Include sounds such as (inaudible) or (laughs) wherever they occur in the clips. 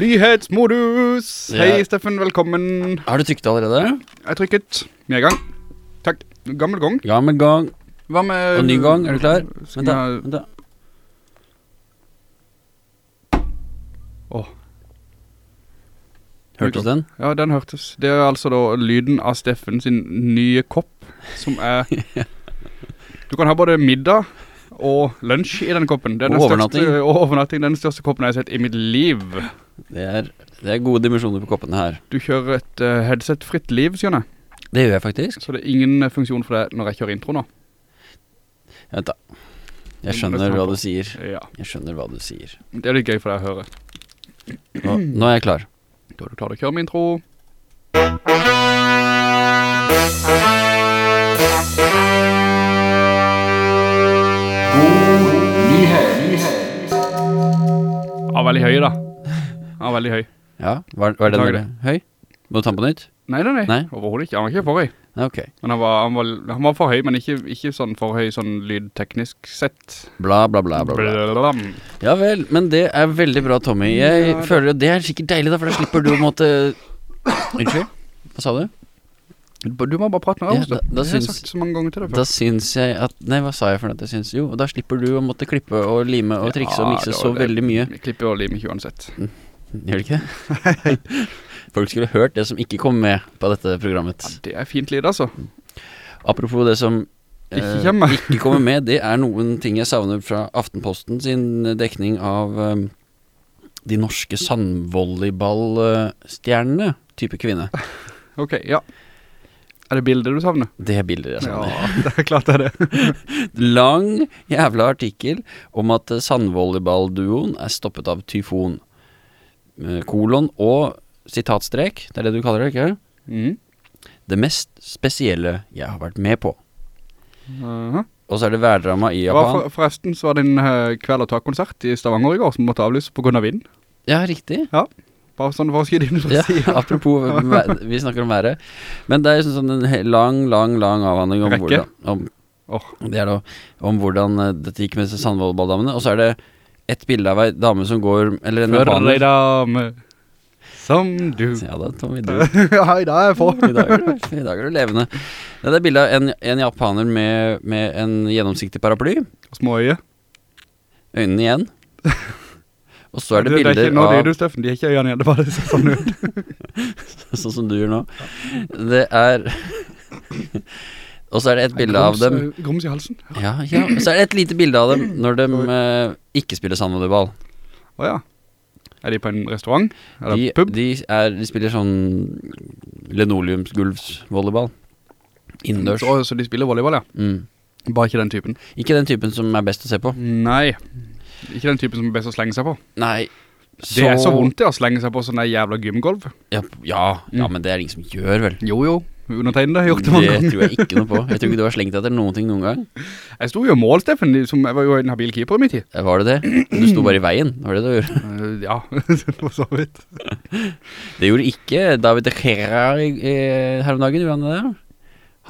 Nyhetsmodus! Ja. Hei, Steffen, velkommen. Har du trykket allerede? Jeg trykket. Vi er i gang. Takk. Gammel gang. Gammel gang. Hva med... Og ny gang, er du klar? Vent da, vent da. Åh. Hørtes den? Ja, den hørtes. Det er altså da lyden av Steffen sin nye kopp, som er... (laughs) Du kan ha både middag og lunsj i den koppen. Den Og største- overnatting. Og overnatting. Den største koppen jeg har sett i mitt liv. Det er, det er gode dimensjoner på koppene her. Du kjører et uh, headset-fritt liv, skjønner jeg. Det gjør jeg faktisk. Så det er ingen eh, funksjon for det når jeg kjører intro nå. Vent da. Jeg skjønner hva du sier. Ja, Jeg skjønner hva du sier. det er litt gøy for deg å høre. Nå, nå er jeg klar. Da er du klar til å kjøre med intro. Ja, veldig høy da. Ja, veldig høy. Ja, var, var den veldig høy? Må du ta den på nytt? Nei, nei, nei. Nei? Overhodet ikke. Han var ikke for høy. Ja, ok. Men han var, han var, han var for høy, men ikke, ikke sånn for høy, sånn lydteknisk sett. Bla, bla, bla, bla, bla. Ja vel, men det er veldig bra, Tommy. Jeg Ja, føler føler det er sikkert deilig da, for da slipper du å måtte... Unnskyld? Hva sa du? Du må bare prate med Ja, oss, da- da. syns- sagt så mange ganger til deg før. Da syns jeg at Nei, hva sa jeg for noe? Jeg syns Jo, da slipper du å måtte klippe og lime og trikse og mikse så det. veldig mye. Klippe og lime ikke uansett. Gjør det ikke? (laughs) Folk skulle hørt det som ikke kom med på dette programmet. Det er fint lyd, altså. Apropos det som eh, Ikke ikke kommer med, det er noen ting jeg savner fra Aftenposten sin dekning av eh, de norske sandvolleyballstjernene, type kvinne. (laughs) Ok, ja. Er det bilder du savner? Det er bilder jeg savner. Ja, det er klart det er det. (laughs) Lang jævla artikkel om at eh, sandvolleyballduoen er stoppet av tyfon. Eh, Kolon og sitatstrek, det er det du kaller det, ikke? mm. Det mest spesielle jeg har vært med på. Aha. Og så er det værdrama i Japan. for, forresten så var det en uh, kveld og tak-konsert i Stavanger i går som måtte avlyse på grunn av vind. Ja, riktig. Bare sånn for å skyde inn Ja, (laughs) apropos, vi snakker om været. Men det er jo sånn en lang, lang, lang avhandling om Rekke. hvordan, om, oh. det er da, om hvordan eh, dette gikk med Sandvoldballdammene. Og så er det et bilde av ei dame som går Eller en Før ei dame som du. Ja da, Tommy, du. (laughs) ja, i dag er jeg på. I dag er du, i dag er du levende. Det er bilde av en, en japaner med, med en gjennomsiktig paraply. Og Små øye. Øynene igjen. (laughs) Og så er det det er bilder ikke, nå av det du, Steffen. De er ikke øynene igjen. Det bare ser sånn ut. (laughs) Sånn som du gjør nå. Det er Og så er det et bilde av dem Grums, i halsen. Ja, ja. Så er det et lite bilde av dem når de eh, ikke spiller sandvolleyball. Åja. Er de på en restaurant? Eller De, pub? de, er, de spiller sånn linoleumsgulvsvolleyball. Innendørs. Så, så de spiller volleyball, ja. Mm. Bare ikke den typen. Ikke den typen som er best å se på. Nei. Ikke den typen som er best å slenge seg på. Nei. Det er så vondt det å slenge seg på sånn der jævla gymgolv. Ja, ja, ja, Mm. men det er ingen som gjør, vel. Jo, jo. Undertegnede har gjort det Det mange ganger. tror jeg ikke noe på. Jeg tror ikke du har slengt etter noen ting noen gang. Jeg sto jo mål, Steffen, som jeg var jo en habil keeper i min tid. Var det det? Du sto bare i veien, var det det du gjorde? (laughs) Eh, ja, (laughs) for så vidt. (laughs) Det gjorde ikke David Herrera her om dagen, gjorde han det?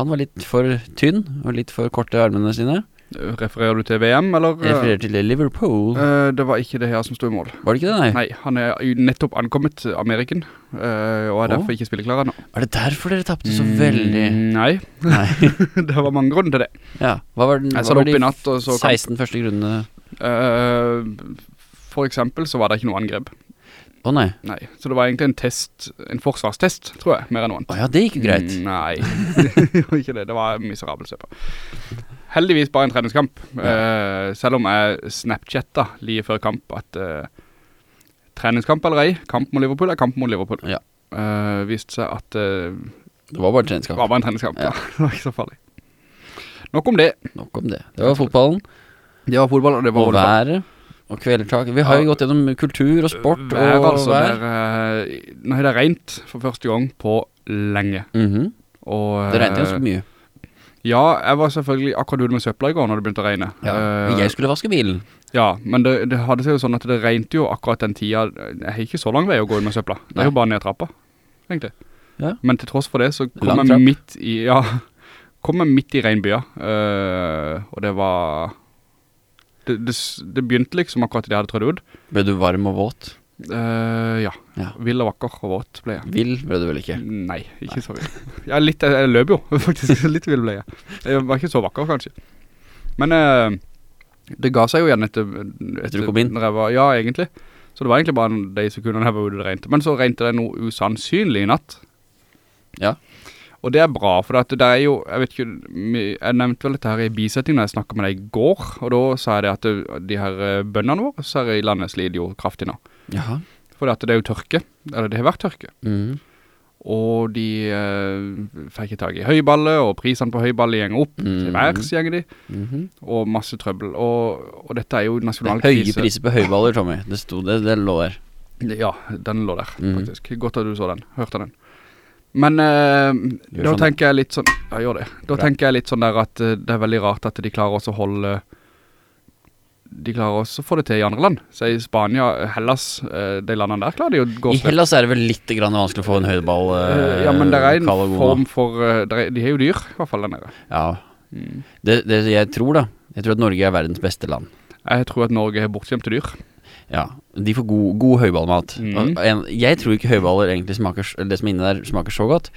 Han var litt for tynn og litt for korte armene sine. Eh, Refererer du til VM, eller? Jeg refererer til Liverpool. Uh, det var ikke det her som stod i mål. Var det ikke det, nei? Nei, han er nettopp ankommet Ameriken, uh, og er oh. derfor ikke spilleklar nå. Er det derfor dere tappte så veldig? Mm, Nei, Nei. (laughs) det var mange grunner til det. Ja, hva var den? Hva var de natt og så kamp. 16 første grunnene? Uh, for eksempel så var det ikke noe angrep. Å nei. Nei, så det var egentlig en test, en forsvarstest, tror jeg, mer enn noe annet. Å ja, det gikk jo greit. Mm, Nei, (laughs) (laughs) det var ikke det. Det var miserabel på. Heldigvis bare en treningskamp. Eh, selv om jeg snapchatta lige før kamp at uh, treningskamp eller ei, kamp mot Liverpool er kamp mot Liverpool. Ja. Uh, viste seg at Det var bare en treningskamp. var bare en treningskamp. Ja. Ja. (laughs) det var ikke så farlig. Nok om det. Nok om det. Det var fotballen, Det var fotball, og det var og været, og kvelertak. Vi har jo gått gjennom kultur og sport Vær, og altså, vær. der, nå har det regnet for første gang på lenge. Mhm. Og, Det regnet jo ganske mye. Ja, jeg var selvfølgelig akkurat ute med søpla i går når det begynte å regne. Ja. men Jeg skulle vaske bilen. Ja, men det, det hadde seg jo sånn at det regnte jo akkurat den tida. Jeg har ikke så lang vei å gå ut med søpla. Det Nei. er jo bare ned trappa, egentlig. Ja. Men til tross for det så kom jeg midt i, ja, (laughs) kom jeg midt i regnbya. Uh, og det var, det, det, det begynte liksom akkurat det jeg hadde trødd ut. Ble du varm og våt? Eh, ja. Ja. Vill og vakker og våt ble jeg. Vill ble du vel ikke? Nei, ikke så vill. Jeg, litt, jeg løp jo, (laughs) faktisk. Litt vill ble jeg. Jeg var ikke så vakker, kanskje. Men uh, det ga seg jo igjen etter, Etter du kom inn? var, ja, egentlig. Så det var egentlig bare de sekundene jeg var ute det regnet. Men så regnet det noe usannsynlig i natt. Ja. Og det er bra, for det er jo, jeg vet ikke, jeg nevnte vel dette her i bisetting når jeg snakket med deg i går, og da sa jeg det at de her eh, bøndene våre, så her i landet sliter jo kraftig nå. Jaha. For det er jo tørke, eller det har vært tørke. Mhm. Og de eh, fikk tag i høyballet, og prisene på høyballet gjenger opp, til Mhm. værs gjenger de, Mhm. og masse trøbbel. Og, og dette er jo Det nasjonal er høye priser på høyballer, Tommy. Det sto det, det lå der. Ja, den lå der, Mhm. faktisk. Godt at du så den, hørte den. Men uh, da sånn. tenker jeg litt sånn, ja, gjør det. Da Bra. tenker jeg litt sånn der at uh, det er veldig rart at de klarer også å holde, de klarer også å få det til i andre land. Så i Spania, Hellas, uh, de landene der klarer de å gå I. Hellas er det vel litt grann vanskelig å få en høydeball ja, men det er en form for, er, de er jo dyr, i hvert fall den der. Ja. Mm. Det, det jeg tror, da Jeg tror at Norge er verdens beste land. Jeg tror at Norge er bortskjemte dyr. Ja, De får god, god høyballmat. Mm. Jeg tror ikke høyballer egentlig smaker det som er inni der, smaker så godt.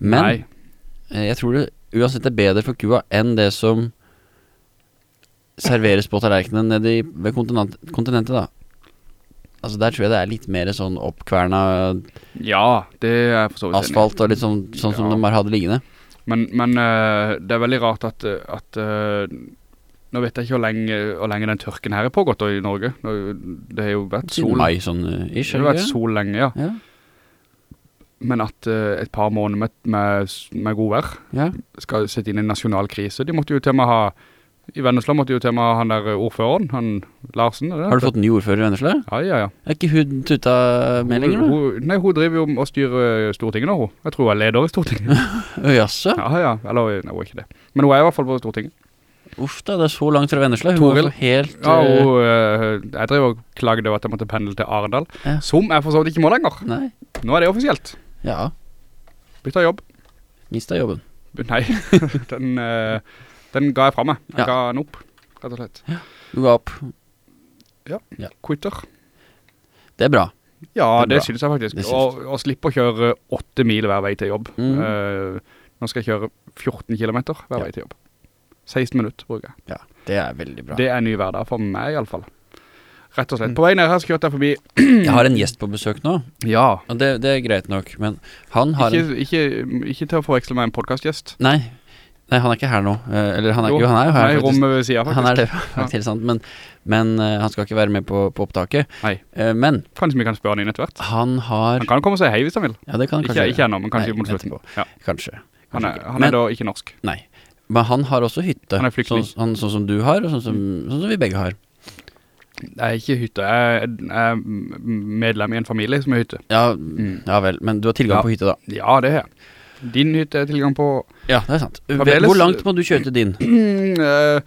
Men Nei, eh, jeg tror det uansett er bedre for kua enn det som serveres på tallerkenen nede ved kontinent, kontinentet, da. Altså Der tror jeg det er litt mer sånn oppkverna ja, det er for så vidt asfalt og litt sånn, sånn som Ja. de bare hadde liggende. Men, men eh, det er veldig rart at, at eh, Nå vet jeg ikke hvor lenge, hvor lenge den tørken her er pågått i Norge. Det har jo vært sol. mai sånn ikke. Det har vært sol lenge, ja. Ja. Men at uh, et par måneder med, med, med god vær ja. skal sette inn en nasjonal krise. De måtte jo til og med ha I Vennesla måtte jo til og med ha han der eh, ordføreren, han Larsen. det Har du fått en ny ordfører i Vennesla? Ja, ja, ja. Er ikke hun tuta med lenger, hun, nei, hun driver jo og styrer Stortinget nå, hun. Jeg tror hun er leder i Stortinget. (laughs) Jaså? Ja, ja. Eller, nei, hun er ikke det. Men hun er i hvert fall på Stortinget. Uff da, det er så langt fra Vennesla. Hun Toril. var helt Ja, og øh, jeg drev og klagde over at jeg måtte pendle til Arendal, Ja. som jeg for så vidt ikke må lenger. Nei. Nå er det offisielt. Ja. Bytta jobb. Mista jobben. Nei, (laughs) den, øh, den ga jeg fra meg. Jeg Ja. ga den opp, rett og slett. Du ga opp. Ja, Quitter. Det er bra. Ja, Det det, synes jeg faktisk. Og, og slippe å kjøre åtte mil hver vei til jobb. Mm. Uh, nå skal jeg kjøre 14 kilometer hver Ja. vei til jobb. 16 minutter bruker jeg. Ja, det er veldig bra. Det er ny hverdag for meg i alle fall. Rett og slett. Mm. På vei ned her kjørte jeg forbi. (clears throat) Jeg har en gjest på besøk nå, Ja. og det, det er greit nok, men han har en Ikke, ikke, ikke til å forveksle med en podcastgjest. Nei, nei, han er ikke her nå. Eh, Eller han er, Jo, jo, han er jo her. Nei, i rommet ved siden, faktisk. Han er det faktisk, (laughs) sant, men, men uh, han skal ikke være med på, på opptaket. Nei. Uh, men Kanskje vi kan spørre han inn etter hvert. han har Han kan komme og si hei hvis han vil. Ja, det kan han kanskje ikke ennå, men kanskje Nei, mot slutten. Ja. Kanskje. Han, er, han er Men- da ikke norsk. Nei. Men han har også hytte. Han er flyktning. Sånn, han, sånn som du har, og sånn som, sånn som vi begge har. Nei, er ikke hytte. Jeg er, jeg er medlem i en familie som er hytte. Ja, Mm. ja vel, men du har tilgang Ja. på hytte, da. Ja, det er jeg. Din hytte er tilgang på Ja, det er sant. Fremdeles- Hvor langt må du kjøre til din? (clears throat) eh,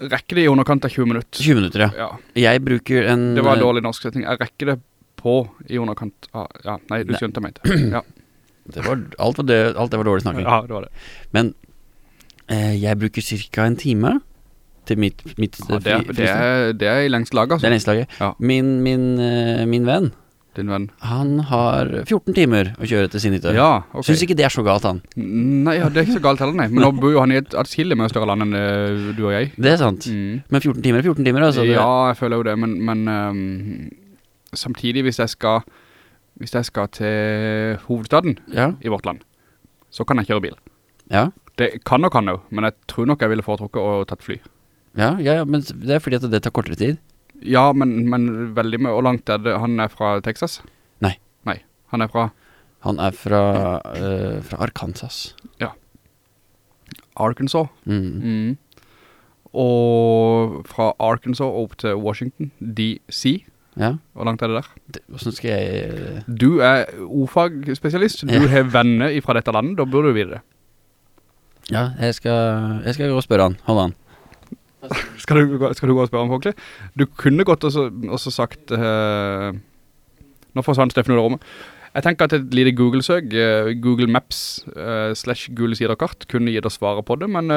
Rekker det i underkant av 20 minutter. 20 minutter, ja. Ja, Jeg bruker en det var en dårlig norsk setting. Jeg rekker det på i underkant av Ja, nei, du Nei. skjønte meg ikke. Ja, (clears throat) det var, alt, var det, alt det var dårlig snakking. ja det var det. Men eh, jeg bruker ca. en time til mitt, mitt Ja, eh, det, er, det, er, det er i lengst lag, Det er lengst lengslaget. Ja. Min, min, eh, min venn, Din venn. han har 14 timer å kjøre til sin hytte. Ja, ok. Syns ikke det er så galt, han. Nei, ja, det er ikke så galt heller, nei. Men nå bor jo han i et atskillig mye større land enn uh, du og jeg. Det er sant. Mm. Men 14 timer er 14 timer, altså. Det, ja, jeg føler jo det, men, men um, samtidig hvis jeg skal hvis jeg skal til hovedstaden i vårt land, så kan jeg kjøre bil. Ja. Det kan og kan jo, men jeg tror nok jeg ville foretrukket å tatt fly. Ja, ja, ja, men det er fordi at det tar kortere tid. Ja, men, men veldig med, hvor langt er det, han er fra Texas? Nei. Nei, han er fra Han er fra, øh, fra Arkansas. Arkansas. Mm. Mm. Og fra Arkansas opp til Washington, DC. Ja. Hvor langt er det der? Det- Hvordan skal jeg eh, Du er ordfagspesialist, du Ja. har venner fra dette landet, da burde du vite det. Ja, jeg skal, jeg skal gå og spørre han. Hold an. Skal du, skal du gå og spørre om folklig? Du kunne godt også, også sagt uh, Nå forsvant Steffen ut av rommet Jeg tenker at et lite Google-søk uh, Google Maps uh, Slash Google siderkart Kunne gitt oss svaret på det Men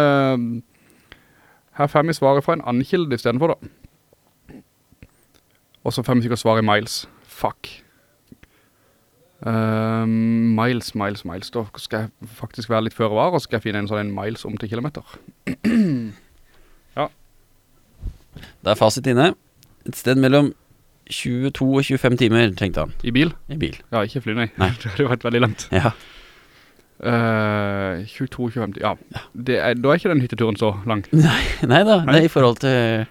her får vi svaret fra en annen kilde i stedet for da Og så får vi sikkert svaret i miles. Fuck. Ehm, miles, miles, miles. Da skal jeg faktisk være litt føre var, og skal jeg finne en sånn en miles om til kilometer. (clears throat) ja. Det er fasit inne. Et sted mellom 22 og 25 timer, tenkte han. I bil? I bil. Ja, ikke fly, nei. Nei. (laughs) det hadde vært veldig langt. Ja. Uh, 22-25, ja. Det er, da er ikke den hytteturen så lang. (laughs) Nei, nei da, det Nei. er i forhold til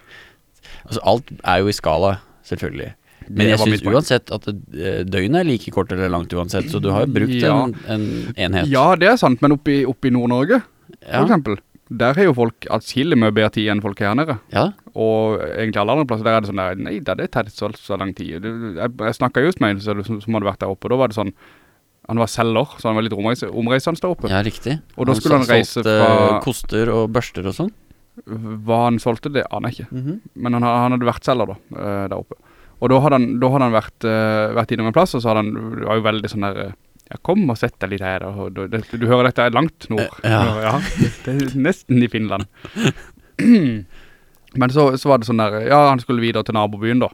Altså, alt er jo i skala, selvfølgelig. Men jeg synes syns uansett at døgnet er like kort eller langt uansett, så du har jo brukt Ja. en, en enhet. Ja, det er sant, men oppe i, Nord-Norge, for ja. eksempel, der er jo folk atskillig med bedre tid enn folk her nede. ja. Og egentlig alle andre plasser, der er det sånn der, nei, det hadde tatt så, så lang tid. Jeg, jeg snakket just med en som, som hadde vært der oppe, og da var det sånn, han var selger, så han var litt omreise, omreisende der oppe. ja, riktig. Og da skulle han reise solgte fra- koster og børster og sånn. Hva han solgte, det aner jeg ikke. Men han, han hadde vært selger da, eh, der oppe. Og da hadde han, da hadde han vært, uh, vært innom en plass, og så hadde han, det var jo veldig sånn der, eh, ja, kom og sett deg litt her, og du, du hører dette er langt nord. Ja. ja. det er nesten i Finland. (clears throat) Men så, så var det sånn der, ja, han skulle videre til nabobyen da.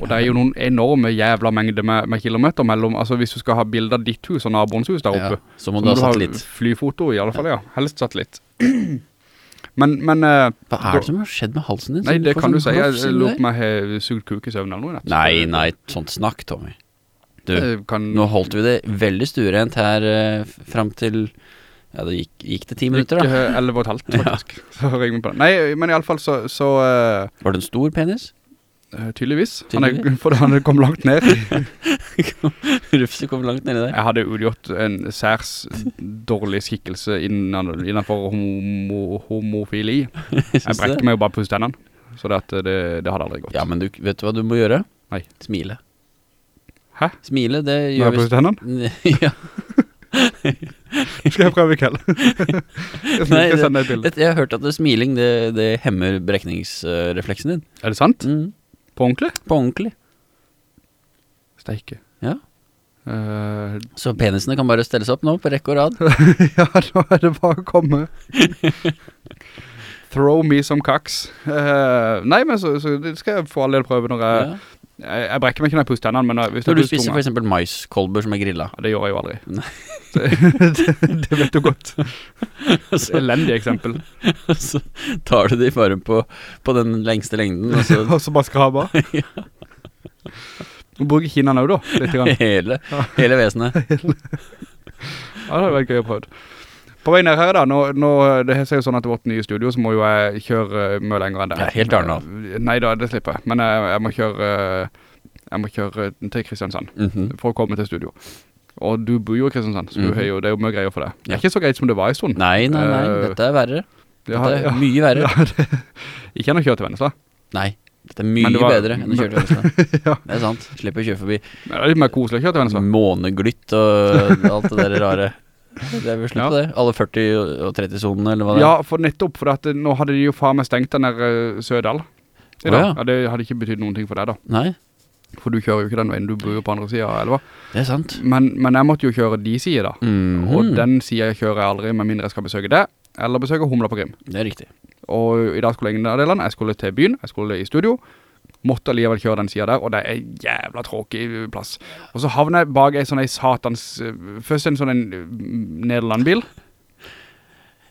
Og det er jo noen enorme jævla mengder med, med kilometer mellom, altså hvis du skal ha bilder av ditt hus og naboens hus der Ja, oppe, så må du ha satellitt. flyfoto i alle fall, ja. Helst satellitt. (clears throat) Men, men eh, Hva er det som har skjedd med halsen din? Nei, det kan du sånn si. Jeg, jeg lurer på om jeg har sugd kuk i søvn eller noe. Nei, nei, sånt snakk, Tommy. Du, Kan, nå holdt vi det veldig stuerent her uh, f- fram til Ja, det gikk, gikk det ti minutter, da. Ikke 11 og et halvt, faktisk. (laughs) Så ringer vi på den. Nei, men i alle fall så, så uh, Var det en stor penis? Eh, tydeligvis. Han er, (laughs) for han kom langt ned. (laughs) Rufse kom langt ned i det. Jeg hadde utgjort en særs dårlig skikkelse innan, innenfor homo, homofili. (laughs) Jeg brekker meg jo bare på stendene, Så det, det, det hadde aldri gått. Ja, men du, vet du hva du må gjøre? Nei. Smile. Hæ? Smile, det gjør Når jeg er på stendene? Ja. Skal jeg prøve i kveld? jeg Nei, det, det, jeg har hørt at det, smiling det, det hemmer brekningsrefleksen din. Er det sant? Mm. På ordentlig? På ordentlig. Steike. Ja. Eh, Så penisene kan bare stelles opp nå på rekke og rad. (laughs) ja, nå er det bare å komme. (laughs) Throw me some cocks. Eh, nei, men så, så det skal jeg få all del prøve når jeg, Ja. Jeg, jeg brekker meg ikke når jeg puster tennene, men når- hvis Når du spiser tunga- for eksempel maiskolber som er grillet Ja, det gjør jeg jo aldri. (laughs) Det, det, vet du godt. (laughs) så, Elendig eksempel. (laughs) så tar du det i fare på, på den lengste lengden, og så Og så bare skraber. Du bruker Kina også da, litt grann. hele, hele vesenet. Ja, det hadde vært gøy å prøve. På vei ned her da, nå, nå, det ser jo sånn at vårt nye studio, så må jo jeg kjøre eh, mye lenger enn det. Ja, helt Arendal. Nei da, det slipper jeg. Men jeg, jeg må kjøre, eh, jeg må kjøre til Kristiansand Mhm. for å komme til studio. Og du bor jo i Kristiansand, så mm -hmm. jo, det er jo mye greier for deg. Det er ikke så greit som det var i stund. Nei, nei, nei, Uh, dette er verre. Dette er ja. mye verre. (laughs) Ja, det, ikke enn å kjøre til Vennesla. Nei, dette er mye det var- bedre enn å kjøre til Vennesla. (laughs) ja. Det er sant. Slipper å kjøre forbi Det er litt mer koselig å kjøre til Vennesla. måneglytt og alt det der rare. Det er vel slutt Ja. på det. Alle 40 og 30-sonene, eller hva det er. Ja, for nettopp, for at, nå hadde de jo faen meg stengt den der eh, Sødal. I Å, dag. ja. ja, det hadde ikke betydd noen ting for deg da. Nei, For du kjører jo ikke den veien, du bor jo på andre siden av elva. det er sant. Men, men jeg måtte jo kjøre de sider da. Mhm. Og den siden jeg kjører jeg aldri, med mindre jeg skal besøke det, eller besøke Humla på Grim. Det er riktig. Og i dag skulle jeg ingen av delene, jeg skulle til byen, jeg skulle i studio, måtte alligevel kjøre den siden der, og det er en jævla tråkig plass. Og så havner jeg bak en sånn en satans, eh, først en sånn en eh, Nederland-bil,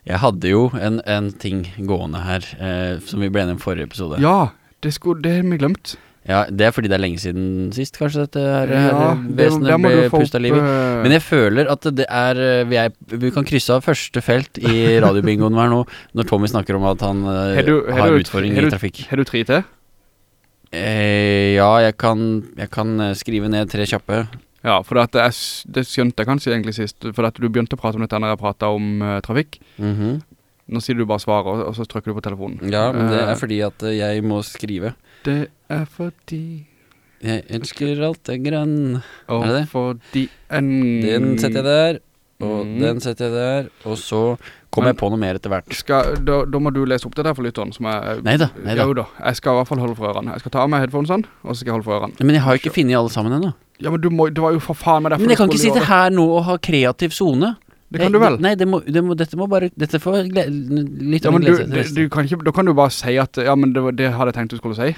Jeg hadde jo en, en ting gående her, eh, som vi ble enige om forrige episode. ja, det, skulle, det har vi glemt. Ja, det er fordi det er lenge siden sist, kanskje, dette her, Ja, her vesenet ble pustet livet liv i. eh, Men jeg føler at det er eh, Vi, er, vi kan krysse av første felt i radiobingoen her nå, når Tommy snakker om at han eh, Har du- har har du- utfordring i trafikk. Har du tre til? Eh, ja, jeg kan, jeg kan eh, skrive ned tre kjappe. Ja, for det, er, det skjønte jeg kanskje egentlig sist, for du begynte å prate om dette når jeg pratet om uh, trafikk. Mhm. Nå sier du bare svaret, og, og så trykker du på telefonen. Ja, men det Eh, er fordi at eh, jeg må skrive. Det er fordi Jeg elsker alt det grønn. Og Er det det? fordi en Den setter jeg der, og Mm. den setter jeg der, og så kommer jeg på noe mer etter hvert. skal, da, da må du lese opp det der for lytteren som er Neida, neida. Jo da, jeg skal i hvert fall holde for ørene Jeg skal ta av meg headphonesene, og så skal jeg holde for ørene Men jeg har jo ikke funnet alle sammen ennå. Ja, men du må, det var jo for faen meg derfor Men jeg kan ikke sitte her nå og ha kreativ sone. Det kan du vel? Nei, det må, det må, dette må bare Dette får litt Ja, men du, glede du, du kan ikke, da kan du bare si at Ja, men det, det hadde jeg tenkt du skulle si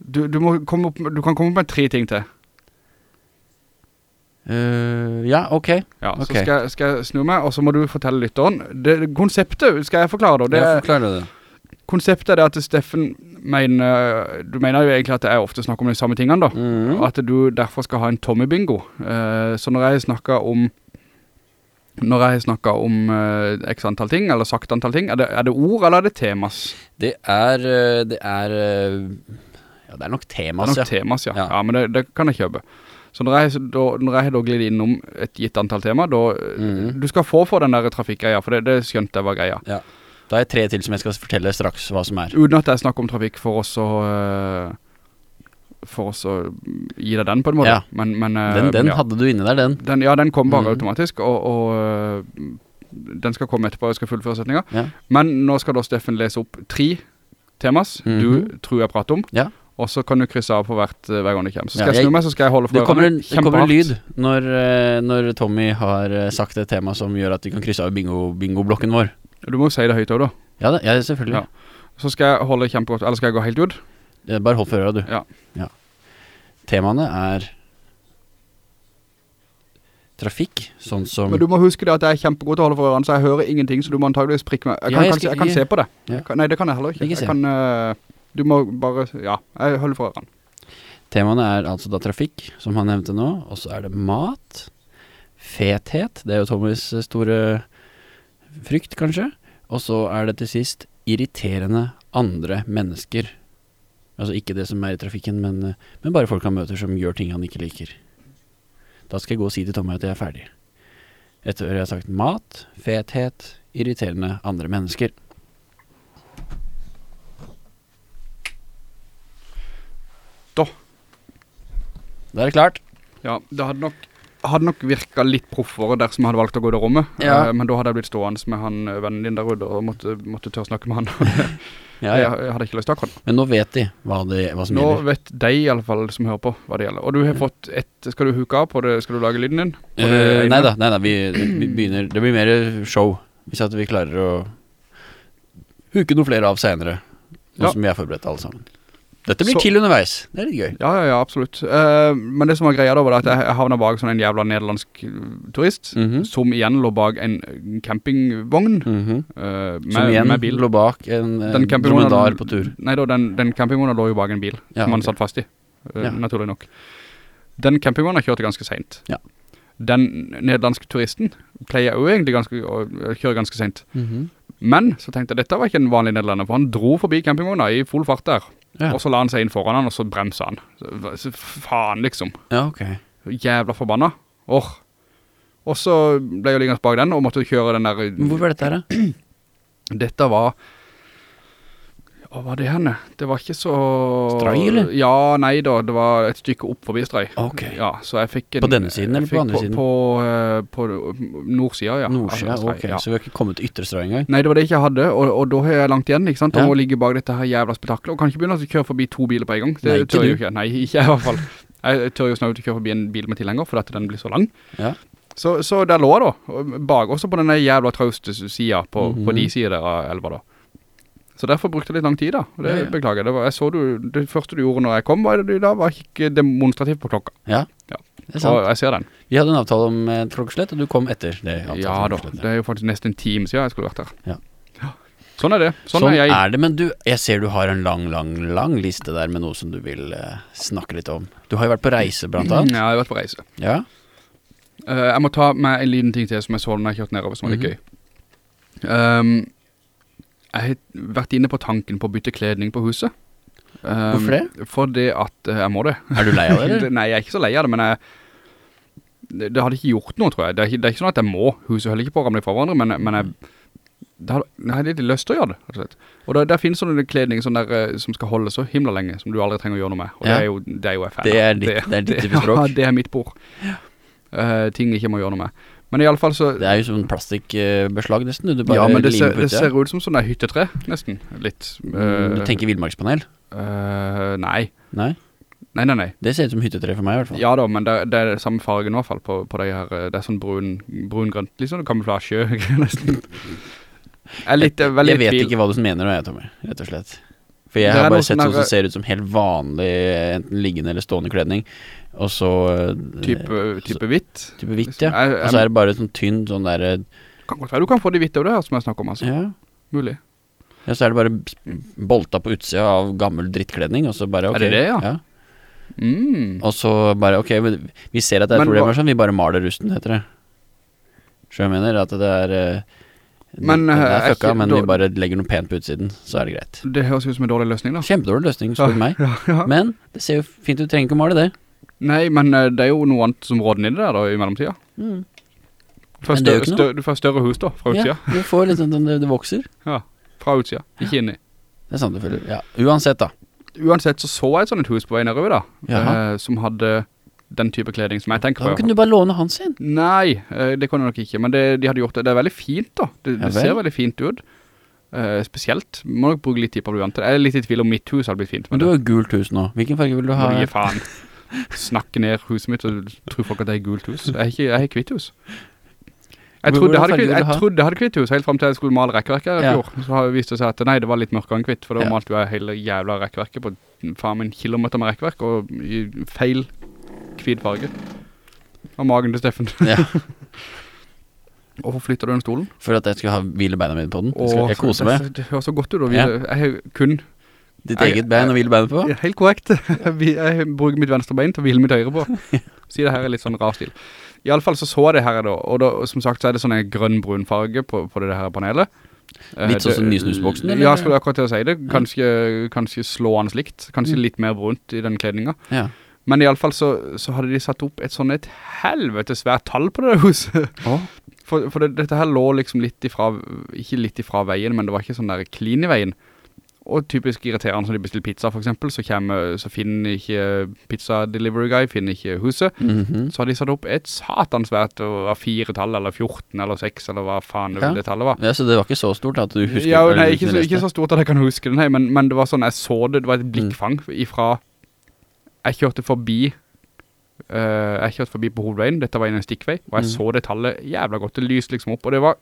Du, du, må komme opp, du kan komme opp med tre ting til. Eh, ja, ok. Ja, Ok. Så skal jeg, skal jeg snu meg, og så må du fortelle lytteren. Det, det konseptet skal jeg forklare da. Det, Jeg er- forklarer det. konseptet er det at Steffen mener, du mener jo egentlig at jeg ofte snakker om de samme tingene da. Og At du derfor skal ha en Tommy-bingo. Uh, så når jeg snakker om når jeg snakker om uh, x antall ting, eller sagt antall ting, er det, er det ord eller er det temas? Det er eh, Det er eh, Ja, det er nok Det er temas, nok ja. temas, ja. ja. Ja. men det, det kan jeg kjøpe. Så når jeg, da, når jeg da glidd innom et gitt antall tema, da, Mhm. du skal få for den der trafikkgreia, for det, det skjønte jeg var greia. ja. Da er jeg tre til som jeg skal fortelle straks hva som er. Uten at jeg snakker om trafikk for oss å eh, For oss å gi deg den på en måte. Ja. Men, men eh, Den, den ja. hadde du inne der, den. Den, ja, den kom bare mm. automatisk, og, og øh, den skal komme etterpå, jeg skal fullføre setninga. Men nå skal da Steffen lese opp tre temas Mhm. du tror jeg prater om, Ja. Og så kan du krysse av på hvert øh, hver gang det kommer. Så skal Ja, jeg snu meg, så skal jeg holde for Det kommer, det kommer en lyd når, eh, når Tommy har eh, sagt et tema som gjør at vi kan krysse av bingo, bingoblokken vår. Du må jo si det høyt også da. Ja, det, ja selvfølgelig. Ja. Så skal jeg holde kjempegodt, eller skal jeg gå helt ut? Eh, Bare hold for øra, du. Ja. Temaene er trafikk, sånn som Men du må huske det at jeg er kjempegod til å holde for ørene, så jeg hører ingenting, så du må antageligvis prikke meg. Jeg Ja, kan, jeg skal jeg kan se på det. Ja. Kan, nei, det kan jeg heller ikke. Jeg kan, øh, du må bare, ja, jeg holder foran. Temaene er altså da trafikk, som han nevnte nå, og så er det mat, fethet, det er jo Tommys eh, store frykt kanskje, og så er det til sist irriterende andre mennesker. Altså ikke det som er i trafikken, men, eh, men bare folk han møter som gjør ting han ikke liker. Da skal jeg gå og si til Tommy at jeg er ferdig. Etter jeg har sagt mat, fethet, irriterende andre mennesker. Da. Da er det klart. Ja, det hadde nok, hadde nok virket litt proffere dersom jeg hadde valgt å gå det rommet. Ja. Eh, men da hadde jeg blitt stående med han eh, vennen din der ute og måtte, måtte tørre snakke med han. (laughs) Ja, Jeg, ja. jeg hadde ikke lyst til akkurat. Men nå vet de hva, det, hva som Nå gjelder. vet de i alle fall som hører på hva det gjelder. Og du har fått et, skal du huke av på det, skal du lage lyden din? Uh, nei da, nei da vi, vi begynner Det blir mer show hvis at vi klarer å huke noen flere av senere. Nå Ja. som vi er forberedt alle sammen. Dette blir Så- til underveis. Det er litt gøy. Ja, ja, ja, absolutt. Uh, men det som var greia da var at jeg, jeg havnet bak sånn en jævla nederlandsk turist, turist, -hmm. som igjen lå bak en campingvogn. campingvogn -hmm. uh, med, Som igjen med bil. lå bak en, dromedar på tur. Nei da, den, den campingvognen lå jo bak en bil, Ja, som han okay. satt fast i, uh, Ja. naturlig nok. Den campingvognen kjørte ganske sent. Ja. Den nederlandske turisten pleier jo egentlig ganske, å kjøre ganske sent. Mhm. Men så tenkte jeg, dette var ikke en vanlig nederlander, for han dro forbi campingvogna i full fart der. Ja. Og så la han seg inn foran han, og så bremsa han. Så, så faen liksom. ja, ok. Jævla forbanna. Åh. Og så ble jeg liggende bak den, og måtte kjøre den der... Hvor var dette her, da? (clears throat) Dette var Hva var det henne? Det var ikke så Strøy, eller? Ja, nei da, det var et stykke opp forbi strøy. Ok. Ja, så jeg fikk en, På denne siden, eller på andre siden? På, eh, på, nordsida, ja Nordsida, Altså, ok. ja. Så vi har ikke kommet til ytre engang? Nei, det var det jeg ikke hadde, og, og da har jeg langt igjen, ikke sant? Og Ja. må ligge bak dette her jævla spetaklet, og kan ikke begynne å kjøre forbi to biler på en gang. Det Nei, ikke tør du. ikke. Nei, ikke jeg i hvert fall. Jeg tør jo snart ikke kjøre forbi en bil med tilhenger, for at den blir så lang. Ja. Så, så der lå jeg da, bak, også på denne jævla trauste sida, på, på Mhm. de sider av elva da. Så derfor brukte jeg litt lang tid da, og det Ja, ja. beklager jeg. Det, var, jeg så du, det første du gjorde når jeg kom, var det, da var ikke demonstrativt på klokka. Ja, Ja. det er Og sant. jeg ser den. Vi hadde en avtale om et klokkeslett, og du kom etter det. Ja da, det er jo faktisk nesten en time siden jeg skulle vært der. Ja. Sånn er det. Sånn, Sånn, er jeg. er det, men du, jeg ser du har en lang, lang, lang liste der med noe som du vil eh, snakke litt om. Du har jo vært på reise, blant annet. Ja, jeg har vært på reise. Ja. Uh, jeg må ta med en liten ting til som jeg så når jeg kjørte nedover, som var litt Mhm. gøy. Um, jeg har vært inne på tanken på å bytte kledning på huset. Um, Hvorfor det? Fordi at eh, jeg må det. Er du lei av det. (laughs) Nei, jeg er ikke så lei av det, men jeg, det, det hadde ikke gjort noe, tror jeg. Det er ikke, det er ikke sånn at jeg må. Huset holder ikke på å ramle fra hverandre, men, men jeg, det hadde, jeg lyst til å gjøre det, og der, der finnes sånne kledning sånn der, eh, som skal holde så himla lenge, som du aldri trenger å gjøre noe med. Og Ja. det er jo, det er jo jeg fan Det av. er ditt- det er ditt type (laughs) språk. Ja, det er mitt bord. Uh, ting jeg ikke må gjøre noe med. Men i alle fall så... Det er jo sånn plastikkbeslag nesten. Du, bare ja, men det ser, det ser ut som sånn hyttetre, nesten. Litt. Mm, Du tenker vildmarkspanel? Uh, nei. Nei? Nei, nei, nei. Det ser ut som hyttetre for meg i hvert fall. Ja da, men det, det er samme fargen i hvert fall på, på de her, eh, det er sånn brun, brun-grønt, litt sånn kamuflasje, nesten. Jeg litt, jeg, jeg vet ikke hva du mener nå, jeg, Tommy. Rett og slett. For jeg har bare sett sånn sånn som ser ut som helt vanlig, enten liggende eller stående kledning. Og så eh, Type, type hvitt. type hvitt, ja. Jeg- Og så er det bare sånn tynn sånn derre Kan godt være du kan få det hvitte av det som jeg snakker om, altså. ja. Mulig. ja, så er det bare bolta på utsida av gammel drittkledning, og så bare ok. Er det det, ja? Mm. Og så bare ok, vi ser at det er Men problem, sånn, vi bare maler rusten, heter det. Så jeg mener at det er eh, Men, det, eh, er fucka, men vi bare legger noe pent på utsiden, så er det greit. Det høres ut som en dårlig løsning, da. Kjempedårlig løsning, spør du meg. (laughs) Ja, ja. Men det ser jo fint ut, trenger ikke å male det. Nei, men eh, det er jo noe annet som råder nede der da, i mellomtida. Mm. Du får, det større, større, du får større hus da, fra Ja, utsida. du får litt sånn det, det vokser. Ja, fra utsida, ikke inni. Det er sant, selvfølgelig. Ja, uansett, da. Uansett så så jeg et sånt hus på vei nedover da, eh, som hadde den type kleding som jeg tenker på. Da kunne du bare låne hans sin. Nei, eh, det kunne jeg nok ikke, men det, de hadde gjort det. Det er veldig fint da. Det, Ja det ser veldig fint ut. Uh, spesielt, må nok bruke litt tid på det. Jeg er litt i tvil om mitt hus hadde blitt fint. Men du har gult hus nå. Hvilken farge vil du ha? Må faen. (laughs) Snakke ned huset mitt og tror folk at det er gult hus. Jeg har ikke, jeg har kvitt hus. Jeg trodde jeg hadde, kvitt, jeg trodde jeg hadde kvitt hus helt frem til jeg skulle male rekkeverket i Ja. fjor. Så har- viste det seg at nei, det var litt mørkere enn kvitt, for da Ja. malte jeg hele jævla rekkeverket på faen min kilometer med rekkeverk, og i feil kvitt farge. Av magen til Steffen. Ja, (laughs) Hvorfor flytter du den stolen? for at jeg skal ha hvile beina mine på den. Jeg, skal, jeg koser meg. Det høres så godt ut, å hvile. Jeg har kun Ditt Jeg- eget bein å hvile beinet på. Helt korrekt. (laughs) Jeg bruker mitt venstre bein til å hvile mitt høyre på. (laughs) Si det her er litt sånn rar stil. I alle fall så så jeg det her da, og da, som sagt så er det sånn en grønn-brun farge på, på det her panelet. Eh, Litt sånn som nysnusboksen, Ja, Ja, jeg skulle akkurat til å si det. Kanskje, kanskje slående slikt. Kanskje Mm. litt mer brunt i den kledninga. Ja. Men i alle fall så, så hadde de satt opp et sånn et helvete svært tall på det der huset. Åh, For, for det, dette her lå liksom litt ifra, ikke litt ifra veien, men det var ikke sånn der clean i veien. Og typisk irriterende som de bestiller pizza for eksempel, så, kommer, så finner ikke pizza delivery guy, finner ikke huset. mhm. Så har de satt opp et satansvært av fire tall, eller 14, eller 6, eller hva faen det, Ja. det tallet var. Ja, så det var ikke så stort at du husker Ja, nei, ikke, så, ikke så stort at jeg kan huske det, nei, men, men det var sånn, jeg så det, det var Mm. et blikkfang ifra, jeg kjørte forbi, Uh, jeg kjørte forbi på hovedveien, dette var en stikkvei, og jeg Mm. så det tallet jævla godt, det lyste liksom opp, og det var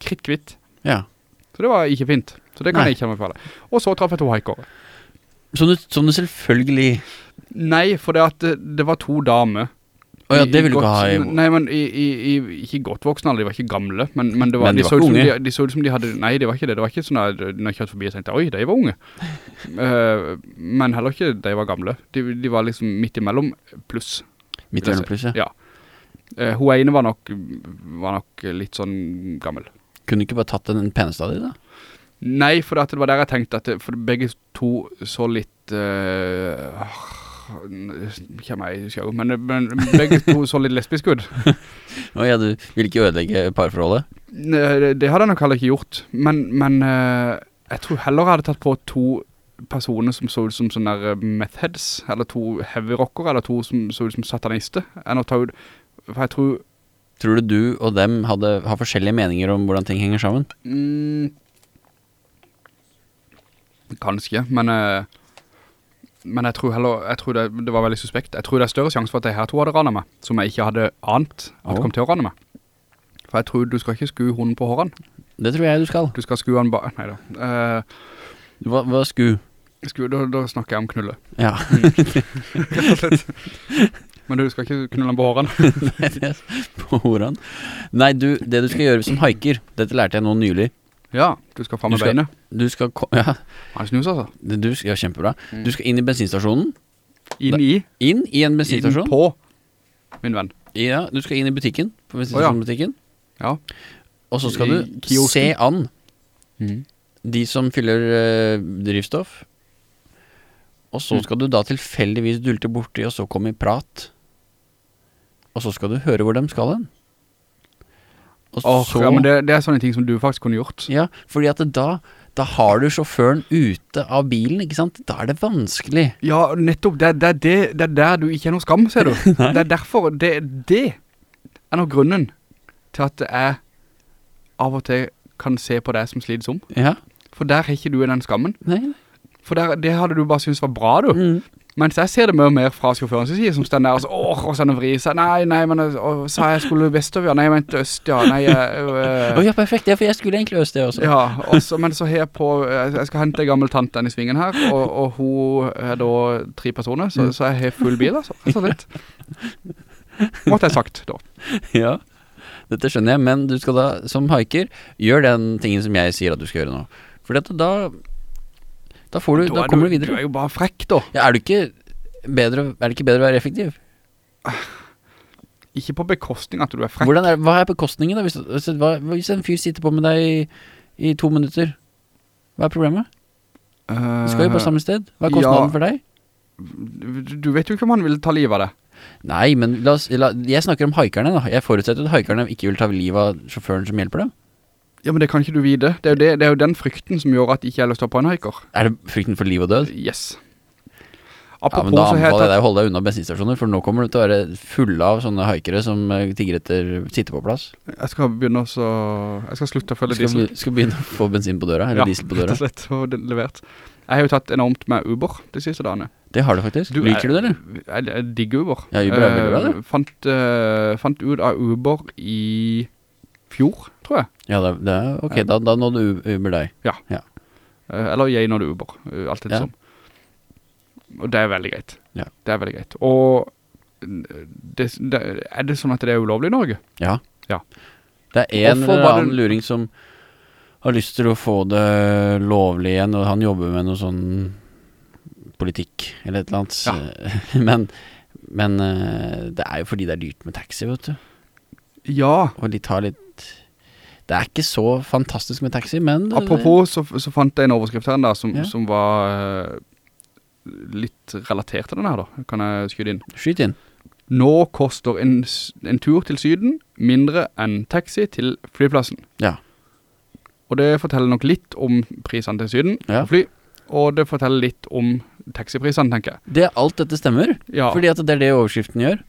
krittkvitt, Ja. Så det var ikke fint, så det kan Nei. jeg ikke anbefale. Og så traff jeg to haikere. Som du, som du selvfølgelig Nei, for det at det, det var to damer. Å ja, det ville vil du ikke ha i Nei, men i, i, i, ikke godt voksne alder, de var ikke gamle, men, men, det var, Men de de, var så unge. de, de så ut som de hadde, nei, det var ikke det, det var ikke sånn at når jeg kjørte forbi, jeg tenkte, oi, de var unge. uh, (laughs) men heller ikke de var gamle. De, de var liksom midt imellom pluss. Midt i mellom pluss, ja. Ja. Uh, hun ene var nok, var nok litt sånn gammel. Kunne du ikke bare tatt den peneste av de, da? Nei, for det var der jeg tenkte at det, for begge to så litt uh, meg, jeg men, men begge to så litt lesbisk ut. (laughs) Å ja, du vil ikke ødelegge parforholdet? Ne, Det, det hadde jeg nok heller ikke gjort, men, men uh, jeg tror heller jeg hadde tatt på to personer som så ut som sånne der eh, meth heads, eller to heavy rockere, eller to som så ut som satanister, enn å ta ut, for jeg tror, Tror du du og dem hadde, har forskjellige meninger om hvordan ting henger sammen? mm, kanskje, men, uh, men jeg tror heller, jeg tror det, det var veldig suspekt. Jeg tror det er større sjanse for at de her to hadde rannet meg, som jeg ikke hadde ant at oh. kom til å ranne meg. For jeg tror du skal ikke skue hunden på hårene. Det tror jeg du skal. Du skal skue han bare, nei da. Uh, Hva, hva sku? Sku, da, da snakker jeg om knulle. Ja. (laughs) Men du skal ikke knulle på hårene. (laughs) På hårene? Nei, du, det du skal gjøre som haiker, dette lærte jeg nå nylig. Ja, du skal fram med beinet. Du skal, ja, Han snus altså. du, ja, kjempebra. Mm. Du skal inn i bensinstasjonen, Inn i, inn i en bensinstasjon inn på, min venn. Ja, du skal inn i butikken, på bensinstasjonbutikken. Ja. Og så skal du kiosken. se an de som fyller eh, drivstoff. Og så Mm. skal du da tilfeldigvis dulte borti, og så komme i prat. Og så skal du høre hvor de skal hen. Åh, så ja, men det, det er sånne ting som du faktisk kunne gjort. Ja, fordi at da Da har du sjåføren ute av bilen, ikke sant? Da er det vanskelig. Ja, nettopp, det, er- det, er det, det er der du ikke er noe skam, ser du. (laughs) det er derfor, det, det er nok grunnen til at jeg av og til kan se på deg som slitsom. Ja. For der har ikke du den skammen. Nei. For der, det hadde du bare syntes var bra, du. Mm. Mens jeg ser det mer og mer fra sjåføren sin side, som stender der og så, åh, og sånn og vrir seg. Nei, nei, men å, sa jeg skulle vestover, nei, jeg mente øst, ja, nei, Å øh, ja, perfekt. Ja, for jeg skulle egentlig øst det også. ja, også, men så har jeg på, jeg jeg skal hente en gammel tante i svingen her, og, og hun er da tre personer, så, så jeg har full bil, altså, rett og slett. Måtte jeg sagt, da. Ja, dette skjønner jeg, men du skal da, som hiker, gjør den tingen som jeg sier at du skal gjøre nå. For dette, da, da får du, da, da kommer du Du videre. er jo bare frekk, da. Ja, er du bedre, er det ikke bedre å være effektiv? Ikke på bekostning at du er frekk. Er, hva er bekostningen da? Hvis, hvis, hvis en fyr sitter på med deg i, i to minutter, hva er problemet? Du skal jo på samme sted. Hva er kostnaden ja. for deg? Du, du vet jo ikke om han vil ta livet av det. Nei, men la oss, la, jeg snakker om haikerne da. Jeg forutsetter at haikerne ikke vil ta livet av sjåføren som hjelper dem. Ja, men det kan ikke du vite. Det er jo, det, det er jo den frykten som gjør at ikke jeg har lyst til å på en hiker. Er det frykten for liv og død? Yes. Ja, Apropos men da anbefaler jeg deg å holde deg unna bensinstasjoner, for nå kommer du til å være full av sånne haikere som eh, tigger etter plass Jeg skal begynne å Jeg skal slutte å følge diesel. be- skal begynne å få bensin på døra, eller Ja, diesel på Rett og slett, og levert. Jeg har jo tatt enormt med Uber de siste dagene. Det har du faktisk. Du, Liker du det, eller? Jeg, jeg digger Uber. Ja, Uber er veldig bra, det. Eh, fant, uh, fant ut av Uber i fjor, tror jeg. Ja, det, det ok, da, da nådde U- Uber deg. Ja eller jeg nådde Uber, eh, alt det Ja. sånn. Og det er veldig greit. Ja. Det er veldig greit. Og det, det, er det sånn at det er ulovlig i Norge? Ja. Ja. Det er en eller annen det- luring som har lyst til å få det lovlig igjen, og han jobber med noe sånn politikk, eller et eller annet. Ja. (laughs) men, men eh, det er jo fordi det er dyrt med taxi, vet du. Ja. Og de tar litt Det er ikke så fantastisk med taxi, men Apropos, så, så fant jeg en overskrift her da, som, Ja. som var eh, litt relatert til den her da. Kan jeg skyde inn? Skyt inn. Nå koster en, en tur til syden mindre enn taxi til flyplassen. Ja. Og det forteller nok litt om prisene til syden Ja. på fly, og det forteller litt om taxiprisene, tenker jeg. Det, alt dette stemmer, Ja, fordi at det er det overskriften gjør.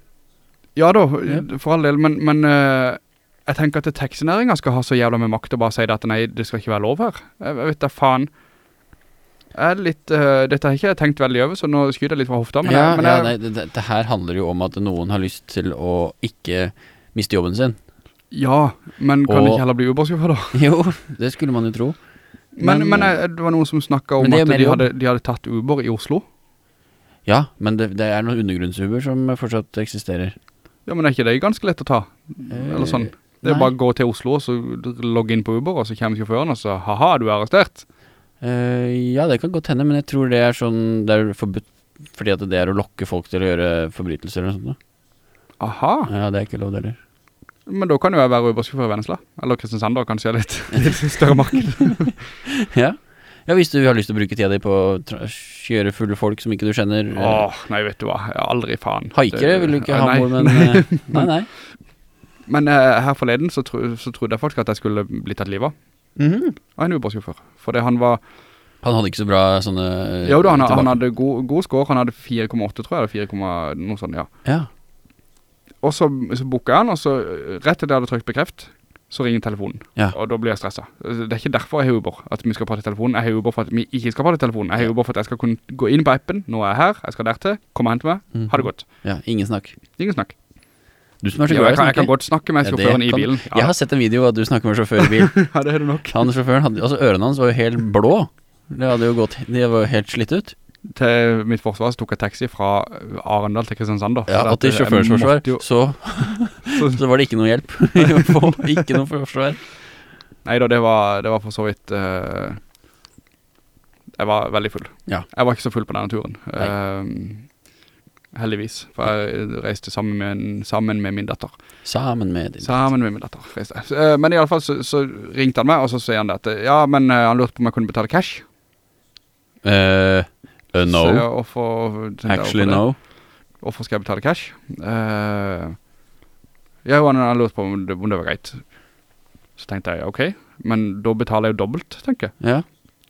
ja da, Ja. for all del, men, men eh, jeg tenker at taxinæringen skal ha så jævla med makt og bare si at nei, det skal ikke være lov her. Jeg, jeg vet da faen. Jeg er litt, uh, dette har ikke jeg tenkt veldig over, så nå skyter jeg litt fra hofta, men, ja, jeg, men ja, nei, det, det, her handler jo om at noen har lyst til å ikke miste jobben sin. ja, men kan Og- det ikke heller bli Uber-sjåfør da? (laughs) Jo, det skulle man jo tro. Men, Men- men, eh, det var noen som snakket om at de hadde, de hadde tatt Uber i Oslo. Ja, men det, det er noen undergrunnsuber som fortsatt eksisterer. Ja, men er ikke det ganske lett å ta? Eller sånn. Det er nei. bare å gå til Oslo, og så logge inn på Uber, og så kommer sjåføren, og så, haha, du er arrestert. Uh, ja, det kan godt hende, men jeg tror det er sånn Det er forbudt fordi at det er å lokke folk til å gjøre forbrytelser eller sånt. da. Aha, Ja, det er ikke lov det heller. men da kan jo jeg være Uber-sjåfør i Vennesla. Eller Kristiansand, da, kanskje litt, (laughs) litt større marked. (laughs) Ja. ja, hvis du har lyst til å bruke tida di på å kjøre fulle folk som ikke du kjenner. eh, Åh, nei, vet du hva, jeg har aldri faen. Haikere vil du ikke ha nei, med, men nei. eh, (laughs) Nei, nei. Men uh, her forleden så, tro, så trodde jeg faktisk at jeg skulle bli tatt livet av. -hmm. Av en Uber-sjåfør. Fordi han var, Han hadde ikke så bra sånne eh, jo da, han, han hadde god, god score, han hadde 4,8 tror jeg, eller 4, noe sånt, ja. Ja. Og så, så booket han, og så rett rett det jeg hadde trykt bekreft, så ringer telefonen. Ja. Og da blir jeg stresset. Det er ikke derfor jeg har Uber, at vi skal prate i telefonen. Jeg har Uber for at vi ikke skal prate i telefonen. Jeg har Uber for at jeg skal kunne gå inn på appen. Nå er jeg her, jeg skal dertil, kom og hente meg. Mhm. Ha det godt. ja. Ingen snakk. Ingen snakk. Du som er så glad i å kan, jeg kan godt snakke med Ja, sjåføren i bilen. bilen. Jeg har sett en video hvor at du snakker med sjåfør i bil. (laughs) ja det er det nok. Han sjåføren hadde Altså, ørene hans var jo helt blå. Det hadde jo gått De var jo helt slitt ut. Til mitt forsvar så tok jeg taxi fra Arendal til Kristiansand da. Ja, og til jeg sjåførens forsvar jo- så, (laughs) så var det ikke noe hjelp. (laughs) Ikke noe forsvar. Neida, det var, det var for så vidt Uh, Jeg var veldig full. Ja. Jeg var ikke så full på denne turen. Nei. Eh, heldigvis. For jeg reiste sammen med, en- sammen med min datter. Sammen med din Sammen med min datter. reiste jeg. Eh, men i alle fall så, så ringte han meg, og så sier han det at ja, men eh, han lurte på om jeg kunne betale cash. Uh, uh, No. jeg, for, Actually det? no. Hvorfor skal jeg betale cash? Uh, ja, han han lurte på om det, om det var greit. Så tenkte jeg, ok, men da betaler jeg jo dobbelt, tenker jeg. Ja.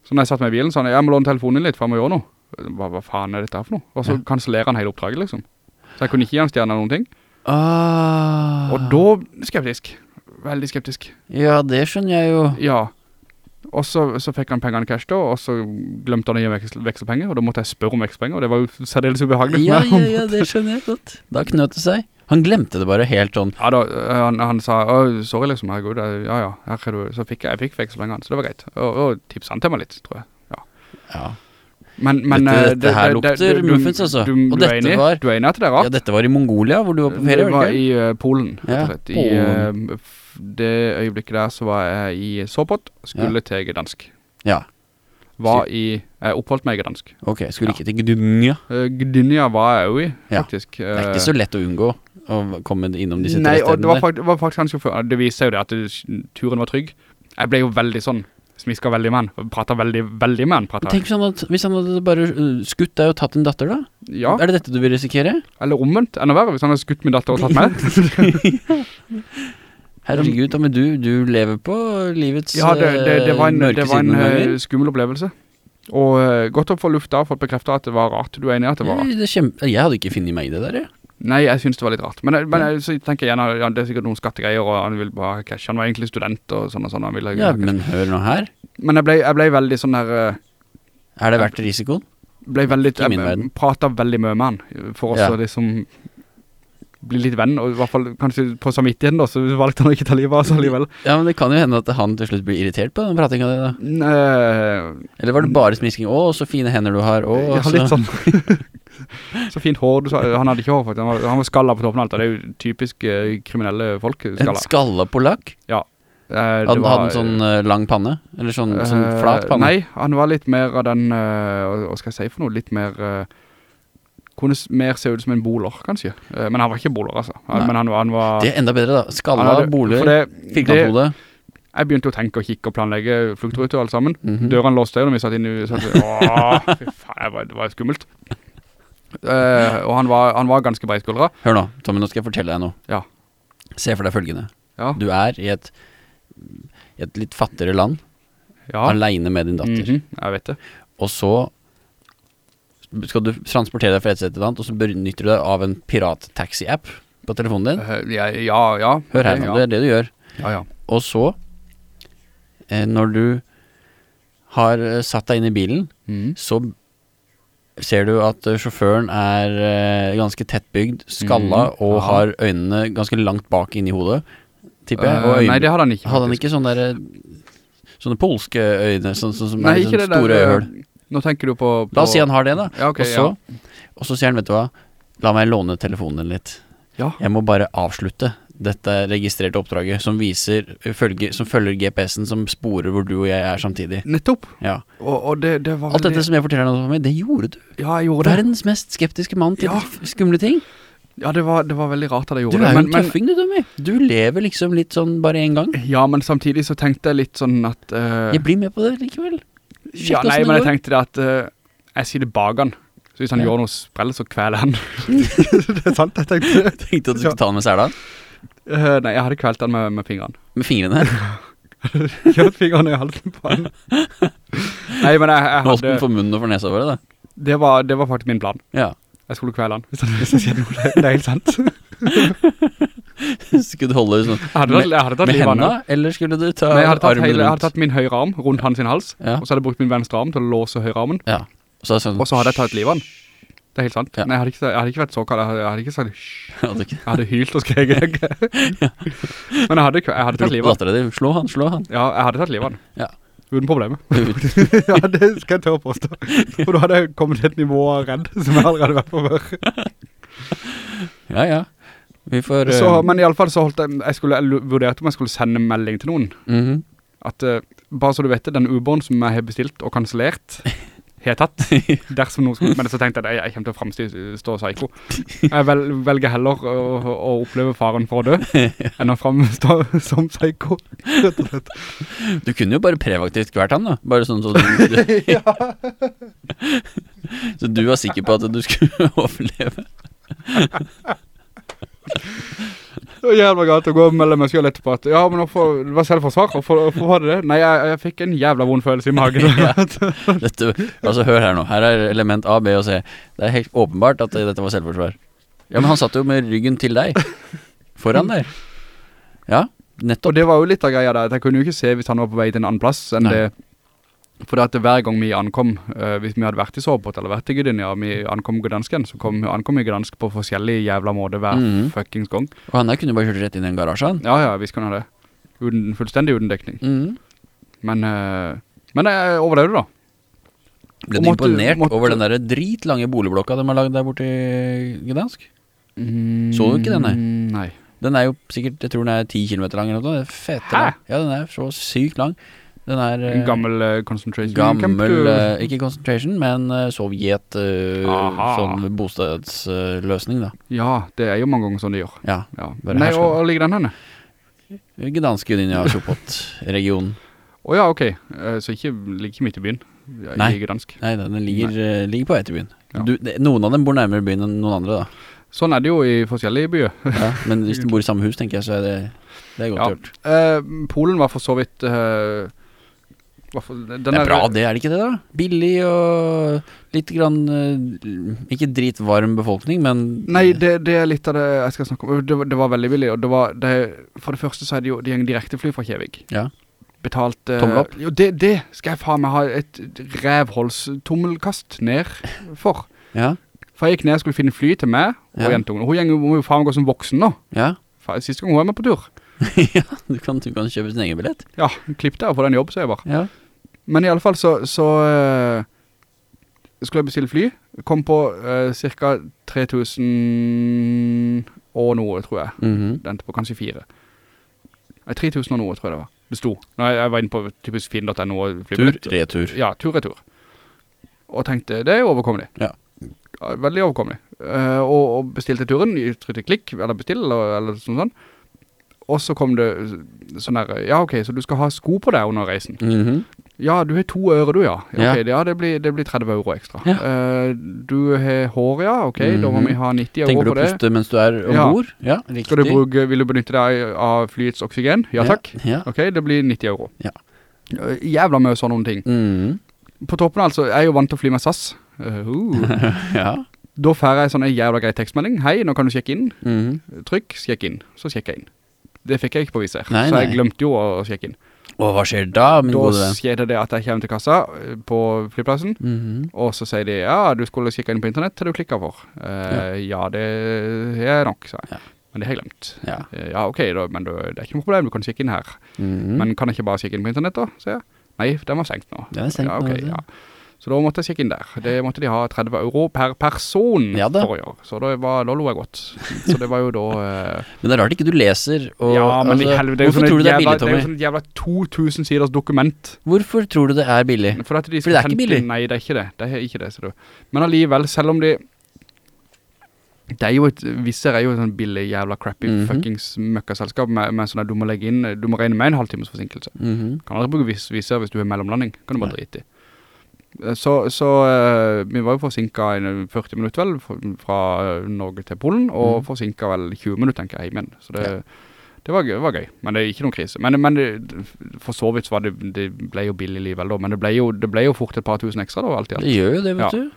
Så når jeg satt meg i bilen, sa han, jeg må låne telefonen litt, for jeg må gjøre noe. Hva, hva faen er dette for noe? Og så Ja. kansellerer han hele oppdraget, liksom. Så jeg kunne ikke gi han stjerne eller noen ting. Ah. Og da, skeptisk. Veldig skeptisk. Ja, det skjønner jeg jo. Ja. Og så, så fikk han pengene cash da, og så glemte han å gi veksel, vekselpenger, og da måtte jeg spørre om vekselpenger, og det var jo særdeles ubehagelig. Ja, ja, ja, det skjønner jeg godt. Da knøt det seg. Han glemte det bare helt sånn. Ja da, han, han sa, «Å, sorry liksom, herregud, ja ja, her er du, så fikk jeg, jeg fikk vekselpengene, så det var greit. Og, og tipset han til meg litt, tror jeg. Ja. Ja. Men, men Dette- øh, dette her lukter muffins, altså. Du, Og du, er dette enig, var- du er enig at det er rart? ja, dette var i Mongolia, hvor du var på ferie, det var i uh, Polen, rett Ja, og slett. I øh, det øyeblikket der så var jeg i Sopot, skulle til Gdansk. Ja, Var i, jeg oppholdt meg i Gdansk. ok. Skulle ikke til Gdynia. Uh, Gdynia var jeg jo i, Ja. faktisk. Det er ikke så lett å unngå å komme innom disse Nei, tre og det var, stedene fakt, var faktisk han sjåfør. Det viser jo det at det, turen var trygg. Jeg ble jo veldig sånn, smiska veldig med han, og veldig, veldig med han. Pratet. Tenk hvis han, hadde, hvis han hadde bare uh, skutt deg og tatt en datter, da? Ja, Er det dette du vil risikere? eller omvendt, enda verre, hvis han hadde skutt min datter og tatt meg. (laughs) Herregud, men du, du lever på livets Ja, det, det, det var en, mørke det var en ganger. skummel opplevelse. Og godt opp for lufta og fått bekreftet at det var rart. Du er enig i at det var rart? det kjempe, jeg hadde ikke finnet meg i det der, jeg. Nei, jeg synes det var litt rart. Men, jeg- men jeg, så tenker jeg igjen, ja, det er sikkert noen skattegreier, og han vil bare cash. Han var egentlig student og sånn og sånn. Han ville Ja, men hør nå her. Men jeg ble, jeg ble veldig sånn der... Uh, Er det verdt risikoen? ble veldig, min jeg pratet veldig mye med han, for Ja. også liksom bli litt venn, og i hvert fall kanskje på samvittigheten da, så valgte han å ikke ta livet av oss alligevel. Ja, men det kan jo hende at han til slutt blir irritert på den av det da. Nei, Eller var det bare smisking? Å, så fine hender du har. Å, ja, så- litt sånn. (laughs) (laughs) så fint hår, du sa, han hadde ikke hår faktisk, han var, han var skallet på toppen av alt, det er jo typisk eh, kriminelle folk, En skallet. skalla polakk? Ja. Eh, Hadde var- han sånn eh, lang panne? Eller sånn, sånn Eh, flat panne? Nei, han var litt mer av den, eh, hva skal jeg si for noe, litt mer, kunne mer se ut som en boler, kanskje. Men han var ikke boler, altså. Nei. Men han, han var... Det er enda bedre, da. han Skalla, hadde- boler, for det- det- firkanthode. Jeg begynte å tenke og kikke og planlegge fluktruter og alt sammen. Mhm. Dørene låste jo når vi satt inne i (laughs) Åh, fy faen, det var, det var skummelt. Eh, og han var, han var ganske breiskuldra. Hør nå, Tommy, nå skal jeg fortelle deg noe. Ja. Se for deg følgende. Ja, Du er i et, i et litt fattigere land, ja. alene med din datter. Mhm, jeg vet det. Og så skal du transportere deg fra et sted til et annet, og så benytter du deg av en pirattaxi-app på telefonen din. Eh, ja, ja, ja. Hør her nå, det er det du gjør. Ja, ja. Og så, eh, når du har satt deg inn i bilen, mm. så ser du at eh, sjåføren er eh, ganske tettbygd, skalla, mm, og ja. har øynene ganske langt bak inn i hodet, tipper jeg. Eh, nei, det hadde han ikke. hadde han ikke sånne der, Sånne polske øyne, sånn, sånn, som Nei, er ikke sånne det store eh, øyehull. Nå tenker du på, på La oss si han har det, da. Ja, okay, og, så, og så sier han, vet du hva, la meg låne telefonen din litt. Ja. Jeg må bare avslutte dette registrerte oppdraget som viser, følger, som følger GPS-en som sporer hvor du og jeg er samtidig. Nettopp. Ja. Og, og det, det var Alt veldig- dette som jeg forteller deg nå, Tommy, det gjorde du. Ja, jeg gjorde det. Verdens mest skeptiske mann til Ja. skumle ting. Ja, det var, det var veldig rart at jeg gjorde det. Du er jo en men, tøffing du, Tommy. Du lever liksom litt sånn bare en gang. ja, men samtidig så tenkte jeg litt sånn at... uh... Jeg blir med på det likevel. Sjekk ja, nei, men jeg tenkte det at uh, jeg sier det bak han. Så hvis han Ja. gjør noe sprell, så kveler han. (laughs) (laughs) det er sant, jeg tenkte. Tenkte at du skulle ta han med sela. Eh, nei, jeg hadde kvelt den med, med fingrene. (laughs) Med fingrene. (laughs) Kjørt fingrene i halsen på den. (laughs) nei, men jeg, jeg Holdt den for munnen og for nesa våre, da. Det var, det var faktisk min plan. Ja. Jeg skulle kvele han. Hvis han hvis han sier noe, det, det er helt sant. Skulle du holde sånn Jeg hadde, jeg hadde med av hendene, eller skulle du ta armen rundt Nei, hele, jeg hadde tatt min høyre arm rundt hans hals, Ja. og så hadde jeg brukt min venstre arm til å låse høyre armen, Ja. Så, er sånn, og så hadde jeg tatt livet han. Det er helt sant. Ja. Nei, jeg hadde, ikke, jeg hadde ikke vært så kald, jeg hadde, jeg hadde ikke sagt (laughs) ikke- Jeg hadde hylt og skreket. (laughs) Men jeg hadde, jeg hadde tatt livet av han. Slå han, slå han. Ja, jeg hadde tatt livet av han. Ja. Uten problemer. (laughs) ja, det skal jeg tørre påstå. For da hadde jeg kommet til et nivå av redd, som jeg allerede vært på før. Ja, ja. Vi får Så, eh, men i alle fall så holdt jeg, jeg skulle, jeg vurderte om jeg skulle sende melding til noen. mhm. At, uh, bare så du vet det, den ubåren som jeg har bestilt og kansellert, jeg tatt. (laughs) Dersom noen skulle, men så tenkte jeg at jeg, kommer til å fremstå psyko. Jeg vel, velger heller å, å oppleve faren for å dø, (laughs) enn å fremstå (laughs) som psyko. rett og slett. Du kunne jo bare prevaktivt hvert han, da. Bare sånn så du, du Så du var sikker på at du skulle overleve. Det var jævla galt å gå og melde meg selv etterpå at, ja, men hvorfor, det var selvforsvar, hvorfor, var det det? Nei, jeg, jeg fikk en jævla vond følelse i magen. (laughs) Ja. (laughs) Dette, altså, hør her nå. Her er element A, B og C. Det er helt åpenbart at dette var selvforsvar. Ja, men han satt jo med ryggen til deg. Foran deg. Ja, nettopp. Og det var jo litt av greia der, at jeg kunne jo ikke se hvis han var på vei til en annen plass enn Nei. det. For det at hver gang vi ankom, uh, hvis vi hadde vært i Soveport eller vært i Gdynia, vi ankom Gdansken, så kom, ankom vi Gdansk på forskjellige jævla måter hver Mhm. fuckings gang. Og han der kunne bare kjørt rett inn i en garasje. Ja, ja, visst kan han det. Uden, fullstendig uten dekning. Mhm. Men, uh, men jeg overlevde da. Ble du imponert måtte- over den der dritlange boligblokka de har lagd der borte i Gdansk? Så du ikke den, nei? Mm, Nei. Den er jo sikkert, jeg tror den er 10 kilometer lang eller noe. Det fete Hæ? Ja, den er så sykt lang. Den er eh, En gammel uh, concentration gammel, eh, ikke concentration, men uh, Sovjet, eh, sånn bostedsløsning da. Ja, det er jo mange ganger sånn de gjør. Ja, Ja. Nei, og, og ligger den henne? Gdansk, Gdynia, Sjopot-regionen. (laughs) Å ja, ok. Eh, Så ikke, ligger ikke midt i byen. Jeg Nei. Nei, den ligger, Nei. ligger på vei til byen. Ja. Du, det, noen av dem bor nærmere byen enn noen andre da. Sånn er det jo i forskjellige byer. Ja, men hvis de (laughs) bor i samme hus, tenker jeg, så er det, det er godt gjort. Eh, Polen var for så vidt eh, var for, den Det er bra det, er det ikke det da? Billig og litt grann, eh, ikke dritvarm befolkning, men... Nei, det, det er litt av det jeg skal snakke om. Det, var- det var veldig billig, og det var, det, for det første så er det jo, de gjeng direktefly fra Kjevik. Ja. Betalt... eh, Tommel opp? Jo, det, det skal jeg faen meg ha et revholdstommelkast ned for. Ja, For jeg gikk ned og skulle finne fly til meg og Ja. jentungen. Hun gjeng må jo faen gå som voksen nå. ja. Siste gang hun var med på tur. (laughs) ja, du kan, du kan kjøpe din egen billett. Ja, klipp det og få den jobb, så jeg bare. Ja. Men i alle fall så, så uh, skulle jeg bestille fly. Kom på uh, cirka 3000 og noe, tror jeg. Mhm. Den endte på kanskje fire. Nei, 3000 og noe, tror jeg det var. Det sto. Nå, jeg, jeg var inne på typisk finn.no Tur, retur. Ja, tur-retur. Og tenkte, det er jo overkommelig. Ja. Veldig overkommelig. Uh, og, og bestilte turen, trykte klikk, eller bestill, eller, eller sånn sånn. Og så kom det sånn der, ja ok, så du skal ha sko på deg under reisen. Mhm. Ja, du har to øre du, ja. Ja, Ja. det, blir, det blir 30 euro ekstra. Ja. Uh, du har hår, ja, ok, da må Mhm. vi ha 90 euro på det. Tenker du å puste mens du er ombord? Ja, riktig. Skal du bruke, vil du benytte deg av flyets oksygen? Ja takk. Ja. Ok, det blir 90 euro. Ja. Eh, Jævla mye sånne ting. Mhm. På toppen altså, jeg er jo vant til å fly med SAS. Eh, uh. (laughs) ja. da får jeg sånn en jævla grei tekstmelding. Hei, nå kan du sjekke inn. Mhm. Trykk, sjekk inn. Så sjekker jeg inn. Det fikk jeg ikke på viser. Nei, så jeg nei. glemte jo å, sjekke inn. Og hva skjer da, min Da gode venn? skjer det at jeg kommer til kassa eh, på flyplassen. Mhm. Og så sier de, ja, du skulle sjekke inn på internett, har du klikket for? Eh, ja. det er nok, sa jeg. Ja. Men det har jeg glemt. Ja. Eh, ja, ok, da, men du, det er ikke noe problem, du kan sjekke inn her. Mhm. Men kan jeg ikke bare sjekke inn på internett da, sier jeg. Nei, den var senkt nå. Den var senkt ja, nå, ok, vet ja. Så da måtte jeg sjekke inn der. Det måtte de ha 30 euro per person Ja for å gjøre. Så da, var, Lollo lo godt. Så det var jo da... eh, Men det er rart ikke du leser og, ja, men altså, helvete, det er jo sånn et jævla, sånn jævla 2000 siders dokument. Hvorfor tror du det er billig? For de Fordi det er ikke billig. Nei, det er ikke det. Det er ikke det, ser du. Men alligevel, selv om de... Det er jo et, Visser er jo et sånn billig jævla crappy Mhm. fuckings møkkaselskap med, med sånn at du må legge inn, du må regne med en halvtimes forsinkelse. Mhm. Kan aldri bruke vis, Visser hvis du er mellomlanding. Kan du bare drite i. Eh, Så, så uh, vi var jo forsinket 40 minutter vel, fra- Norge til Polen, og mm. forsinket vel 20 minutter, tenker jeg, hjemme. Så det, Ja. det var, det var gøy, men det er ikke noen krise. Men, men det, for så vidt så det, det ble jo billig livet da, men det ble jo, det ble jo fort et par tusen ekstra da, alt i alt. Det gjør jo det, vet Ja. du.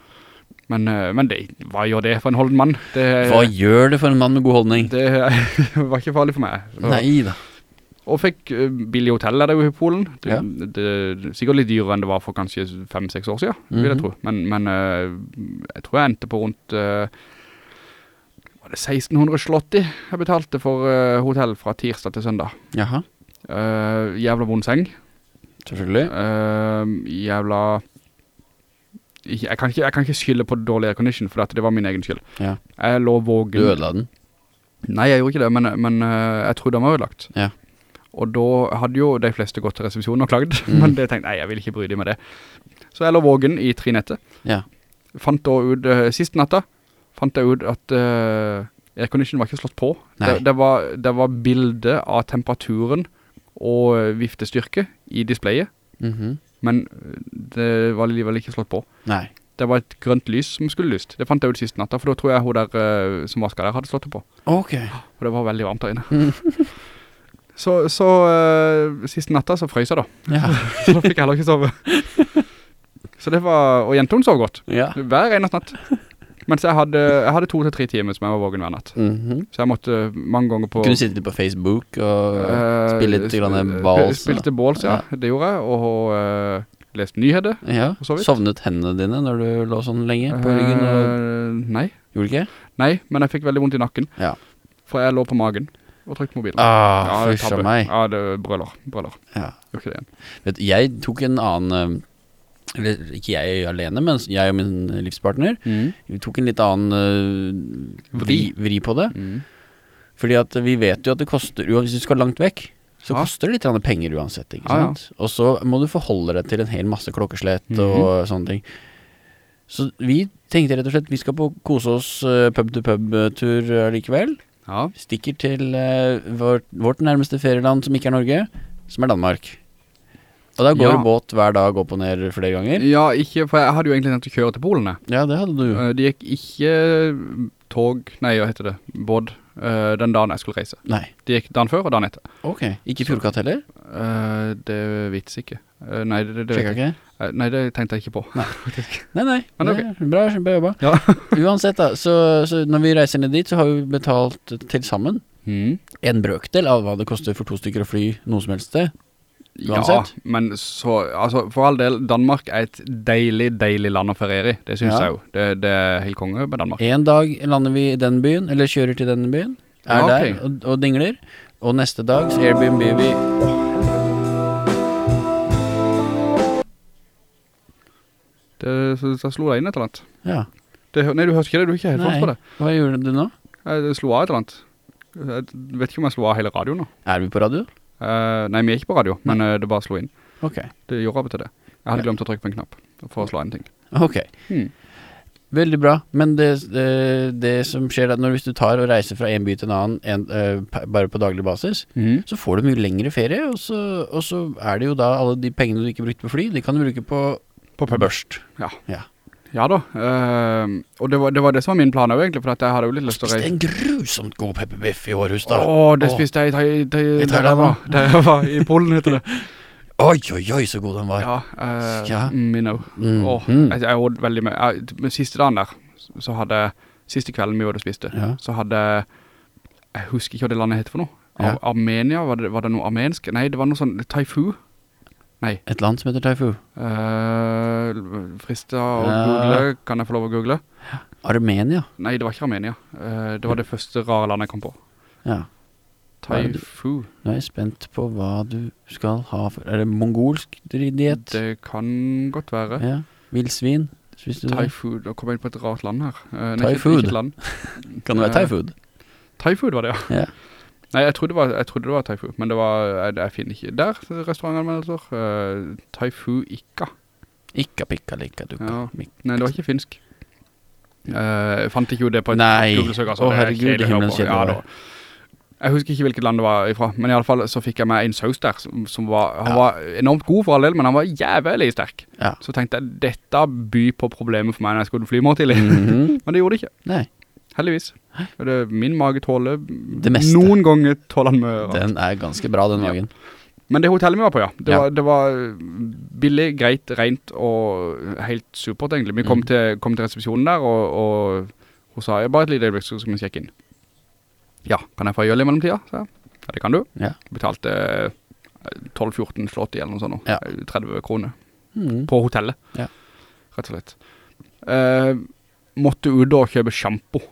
Men, eh, men det, hva gjør det for en holden mann? Det, Hva gjør det for en mann med god holdning? det (laughs) var ikke farlig for meg. Så- Nei da. Og fikk billige billig hotell der jo i Polen. Det, Ja. det, sikkert litt dyrere enn det var for kanskje fem-seks år siden, vil jeg Mhm. tro. Men, men eh, jeg tror jeg endte på rundt eh, var det 1600 slotti jeg betalte for eh, hotell fra tirsdag til søndag. Jaha, Eh, jævla vond seng. selvfølgelig. Eh, jævla... Jeg kan, ikke, jeg kan ikke skylde på dårlig aircondition, for det var min egen skyld. Ja. Jeg lå vågen... Du ødela den. Nei, jeg gjorde ikke det, men, men eh, jeg trodde den var ødelagt. Ja. Og da hadde jo de fleste gått til resepsjonen og klagd, Mm. men det tenkte nei, jeg vil ikke bry dem med det. Så jeg lå vågen i tre netter. Ja. Fant da ut, uh, sist natta, fant jeg ut at uh, aircondition var ikke slått på. Det, det, var, det var bilde av temperaturen og eh, viftestyrke i displayet, Mhm. men det var livet ikke slått på. Nei. Det var et grønt lys som skulle lyst. Det fant jeg ut siste natta, for da tror jeg hun der eh, som vasket der hadde slått det på. Ok. For det var veldig varmt der inne. (laughs) Mm. Så, så uh, siste natta så frøs jeg da. Ja. (laughs) Så da fikk jeg heller ikke sove. (laughs) Så det var, og jentungen sov godt. ja. Hver eneste natt. Mens jeg hadde, jeg hadde to til tre timer som jeg var vågen hver natt. Mhm. Så jeg måtte mange ganger på... Kunne du sitte på Facebook og uh, spille litt sp- balls? Spilte balls, ja. Det gjorde jeg. Og Uh, leste nyheter. Ja, så. Sovnet hendene dine når du lå sånn lenge på ryggen? Og, nei. gjorde du ikke? Nei, men jeg fikk veldig vondt i nakken. Ja. For jeg lå på magen og trykte mobilen. Ah, det er fysj av meg. Ja, det brøller, brøller. Ja. Gjør ikke det igjen. Vet, du, jeg tok en annen eh, Eller ikke jeg alene, men jeg og min livspartner. Vi tok en litt annen uh, vri, vri på det. Mm. Fordi at vi vet jo at det koster Hvis du skal langt vekk, så Ja. koster det litt penger uansett. Ikke Ja, ja. Og så må du forholde deg til en hel masse klokkeslett Mhm. og sånne ting. Så vi tenkte rett og slett vi skal på kose oss eh, pub-to-pub-tur likevel. Ja. Stikker til eh, vårt, vårt nærmeste ferieland som ikke er Norge, som er Danmark. Og da går Ja. det båt hver dag opp og ned flere ganger. ja, ikke, for jeg hadde jo egentlig tenkt å kjøre til Polen. jeg. Ja, det hadde du. Eh, Det gikk ikke tog, nei, hva heter det, båd, eh, den dagen jeg skulle reise. Nei. Det gikk dagen før og dagen etter. Ok. Ikke Fjordkatt heller? Uh, det vits ikke. Uh, nei, det, det, det vet jeg. ikke? Nei, det tenkte jeg ikke på. Nei. (laughs) Nei, nei. Men det er Bra, bra jobba. Ja. (laughs) Uansett, da. Så, så når vi reiser ned dit, så har vi betalt til sammen Mm. en brøkdel av hva det koster for to stykker å fly noe som helst sted. Ja, men så, altså, for all del, Danmark er et deilig, deilig land å feriere i. Det synes Ja. jeg jo. Det, det er helt konge med Danmark. En dag lander vi i den byen, eller kjører til den byen. Er Ja, okay. der og, og dingler. Og neste dag så Airbnb vi Det, så, så slo deg inn et eller annet. Ja. Det, nei, du hørte ikke det, du er ikke helt fast på det. Hva gjorde du nå? Jeg jeg slo av et eller annet. Jeg vet ikke om jeg slo av hele radioen nå. Er vi på radio? Eh, nei, vi er ikke på radio, men uh, det bare slo inn. Ok. Det gjorde av og til det. Jeg hadde glemt å trykke på en knapp for å slå en ting. Ok. Hmm. Veldig bra. Men det, det, det som skjer da, når hvis du tar og reiser fra en by til en annen en, uh, bare på daglig basis, Mhm. så får du mye lengre ferie, og så, og så er det jo da alle de pengene du ikke brukte på fly, de kan du bruke på, På pub. børst. Ja. Ja. Ja da. uh, og det var, det var det som var min plan også egentlig, for jeg hadde jo litt lyst til å Spiste en grusomt god pepperbiff i Århus da. Åh, det Åh. spiste jeg i, i, I var. Jeg var, i Polen heter det. (laughs) Oi, oi, oi, så god den var. Ja, uh, Ja. min også. Mm. Åh, Mm. jeg, jeg åt veldig med. Jeg, siste dagen der, så hadde siste kvelden vi hadde spist det, Ja. så hadde jeg, husker ikke hva det landet heter for noe. Ar Armenia, var det, var det noe armensk? Nei, det var noe sånn, Taifu. Et land som heter Taifu. Uh, frister å google, kan jeg få lov å google? Armenia. Nei, det var ikke Armenia. Uh, det var det første rare landet jeg kom på. Ja. Taifu. Nå er jeg spent på hva du skal ha for Er det mongolsk diett? Det kan godt være. Ja. Villsvin? Taifu. Da kom jeg inn på et rart land her. Uh, Thai-food? land. (laughs) Kan det være Eh, thai-food? Thai-food var det, ja. Ja. Nei, jeg trodde det var, trodde det var Thai-food, men det var, jeg, jeg finner ikke der, restaurantanmeldelser. Uh, Thai-food Ikka. Ikka pikka likka dukka. Ja. Nei, det var ikke finsk. Uh, fant ikke jo det på et Nei. Google-søk, altså. Å, er herregud, det himmelen kjedelig Ja, da. Jeg husker ikke hvilket land det var ifra, men i alle fall så fikk jeg meg en saus der, som, som var, han Ja. var enormt god for all del, men han var jævlig sterk. Ja. Så tenkte jeg, dette by på problemet for meg når jeg skulle fly morgen tidlig. -hmm. (laughs) Men det gjorde det ikke, Nei, heldigvis. Og Det, min mage tåler Det meste. Noen ganger tåler han mye. den er ganske bra, den magen. Men det hotellet vi var på, ja. Det, Ja. Var, det var billig, greit, rent og helt supert egentlig. Vi kom, Mm. til, kom til resepsjonen der, og, og hun sa, bare et lite øyeblikk, så skal vi sjekke inn. Ja, kan jeg få gjøre det i mellomtida? sa jeg. Ja, det kan du. Ja. Betalte eh, 12-14 slått igjen sånt, nå. Ja. Eh, 30 kroner Mm. på hotellet. Ja. Rett og slett. Eh, måtte ut og kjøpe shampoo.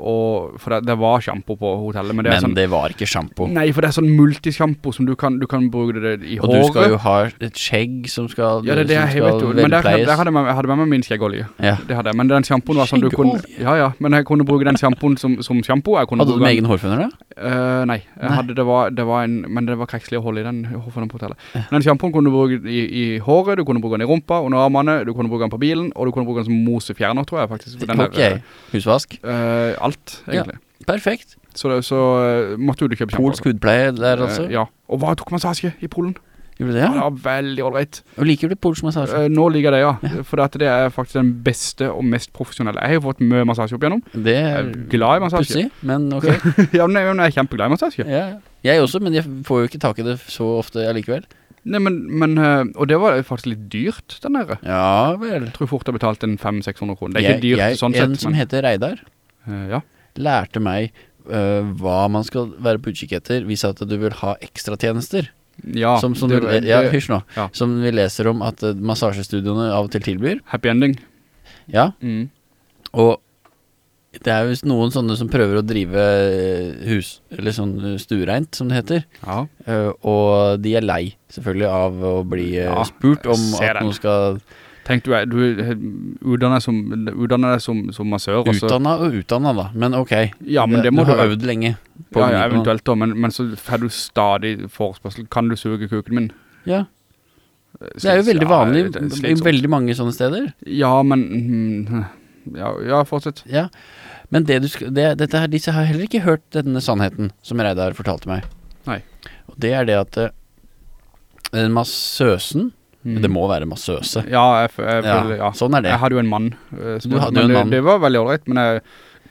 Og, for det, det var shampoo på hotellet, men det Men sånn det var ikke sjampo. Nei, for det er sånn multishampoo som du kan, du kan bruke det i Og håret. du skal jo ha et skjegg som skal Ja, det er det jeg vet jo. Men der, der hadde jeg, hadde med meg min skjeggolje. Ja. Det hadde jeg. Men den shampooen var sånn du kunne... Ja, ja. Men jeg kunne bruke den shampooen som, som shampoo. Hadde du med egen hårfunner da? Uh, nei, Nei. hadde, det, var, det var en, men det var krekslig å holde i den hårfunneren på hotellet. Den shampooen kunne du bruke i, i håret, du kunne bruke den i rumpa, under armene, du kunne bruke den på bilen, og du kunne bruke den som mosefjerner, tror jeg faktisk. Den der, Ok, husvask. eh, alt, egentlig. Perfekt. Så, det- så eh, måtte du kjøpe. Polsk hudpleie der. Eh, ja. Og hva tok massasje i Polen? Gjorde det? Ja, Ja? veldig alright. Og liker du polsk massasje? Eh, nå liker det, ja. For det er faktisk den beste og mest profesjonelle. Jeg har fått mye massasje opp igjennom. Det Jeg er glad i massasje. pussig, men ok. (laughs) ja, men jeg, er kjempeglad i massasje. Ja, ja. Jeg også, men jeg får jo ikke tak i det så ofte allikevel. Nei, men, men Og det var faktisk litt dyrt, den der. Ja vel. Jeg tror fort jeg betalte en 500-600 kroner. Det er ikke dyrt jeg, sånn en sett, som men heter Reidar, ja. lærte meg uh, hva man skal være på utkikk etter hvis at du vil ha ekstratjenester. Ja, som, som det, det, ja, hysj nå. ja. Som vi leser om at uh, massasjestudioene av og til tilbyr. happy ending. Ja, Mm. og det er visst noen sånne som prøver å drive eh, hus, eller sånn eh, stuereint, som det heter. Ja. Uh, og de er lei, selvfølgelig, av å bli uh, spurt om at noen skal Tenk du, du utdanner utdannet som, utdanner deg som, som massør. også. og utdannet da. Men ok. Ja, men det må du har øvd lenge. Ja, ja, eventuelt da, men, men så får du stadig forespørsel. Kan du suge kuken min? Ja, det er jo veldig vanlig er i veldig mange sånne steder. Ja, men mm, ja, ja, fortsett. Ja. Men det du skal, det, dette her, disse har heller ikke hørt denne sannheten som Reidar fortalte meg. Nei. Og det er det at uh, massøsen Mm. Det må være massøse. Ja, jeg, jeg, jeg, Ja, sånn er det. Jeg hadde jo en mann. eh, Du hadde jo en det, mann. Det var veldig ålreit, men jeg,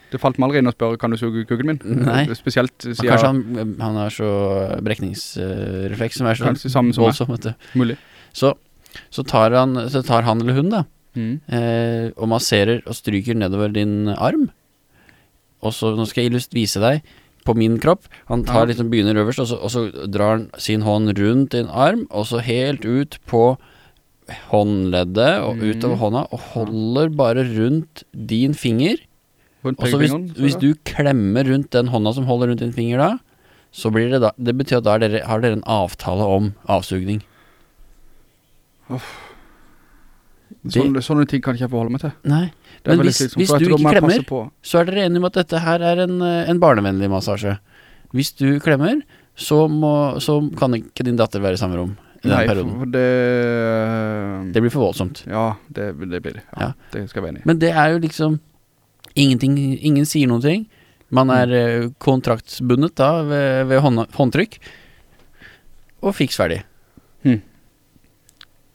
det falt meg aldri inn å spørre Kan du suge kukken min. Nei. Spesielt siden Kanskje han, han har så brekningsrefleks som er så samme som voldsom, vet du. mulig. Så, så, tar han, så tar han eller hun da Mm. eh, og masserer og stryker nedover din arm. Og så, nå skal jeg illust vise deg på min kropp. Han tar Ja. liksom, begynner øverst, og så, og så drar han sin hånd rundt din arm, og så helt ut på håndleddet og Mm. utover hånda, og holder bare rundt din finger. Og så hvis, hvis du klemmer rundt den hånda som holder rundt din finger da, så blir det da Det betyr at da er dere, har dere en avtale om avsugning. Sånne, sånne ting kan ikke jeg forholde meg til. Nei. Det Men hvis, slitsomt, hvis du ikke klemmer, så er dere enige om at dette her er en, eh, en barnevennlig massasje. Hvis du klemmer, så, må, så kan ikke din datter være i samme rom i den Nei, perioden. for det Det blir for voldsomt. Ja, det, det blir det. Ja, Ja. Det skal jeg være enig i. Men det er jo liksom Ingenting, ingen sier noen ting. Man er eh, kontraktsbundet da ved, ved hånd, håndtrykk. Og fiks ferdig.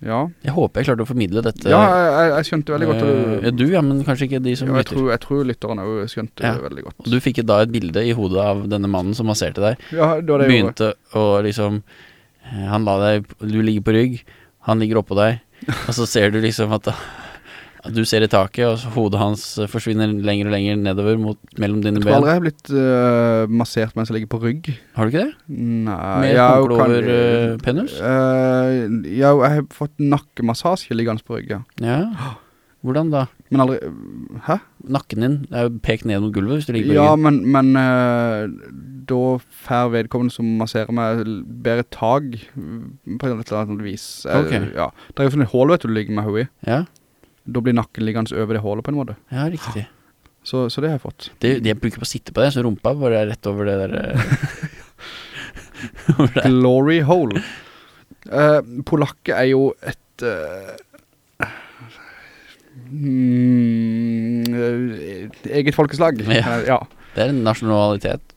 Ja, Jeg håper jeg klarte å formidle dette. ja jeg, jeg, skjønte veldig godt at Eh, du, du, ja, men kanskje ikke de som jo, jeg, lytter. tror, jeg tror lytteren òg skjønte Ja. det veldig godt. Og du fikk da et bilde i hodet av denne mannen som masserte deg. Ja, det var det. Begynte å liksom eh, Han la deg Du ligger på rygg, han ligger oppå deg, (laughs) og så ser du liksom at du ser i taket, og hodet hans forsvinner lenger og lenger nedover mot, mellom dine ben. Jeg tror aldri jeg har blitt uh, massert mens jeg ligger på rygg. Har du ikke det? Nei, Med håndkle over eh, penus? Eh, ja, jeg har fått nakkemassasje liggende på rygg, ja. Ja. Hvordan da? Men aldri Hæ? Nakken din er jo pekt ned mot gulvet hvis du ligger på Ja, ryggen. men, men eh, da fær vedkommende som masserer meg bedre tag på et eller annet vis. Eh, Ok. Ja. Det er jo sånn et hål, vet du, du ligger med hodet i. Ja, Da blir nakken liggende over det hålet på en måte. ja riktig. Så, så det har jeg fått. Det, jeg bruker på å sitte på det, så rumpa bare er rett over det der eh, (laughs) over. Glory hole. Eh, polakker er jo et Uh, mm, eget folkeslag. Ja. Ja. Det er en nasjonalitet.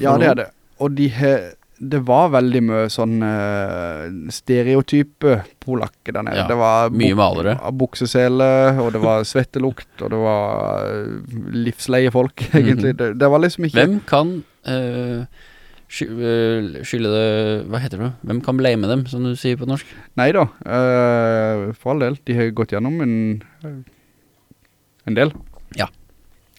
Ja, det er det. Og de he, det var veldig mye sånn uh, stereotype polakker der nede. Ja, det var mye malere. Buksesele, og det var svettelukt, og det var uh, livsleie folk, (laughs) egentlig. Det, det var liksom ikke... Hvem kan uh, sky, uh, skylde det Hva heter det? Hvem kan blame dem, som du sier på norsk? Neida, for all del. De har gått gjennom en, en del. Ja.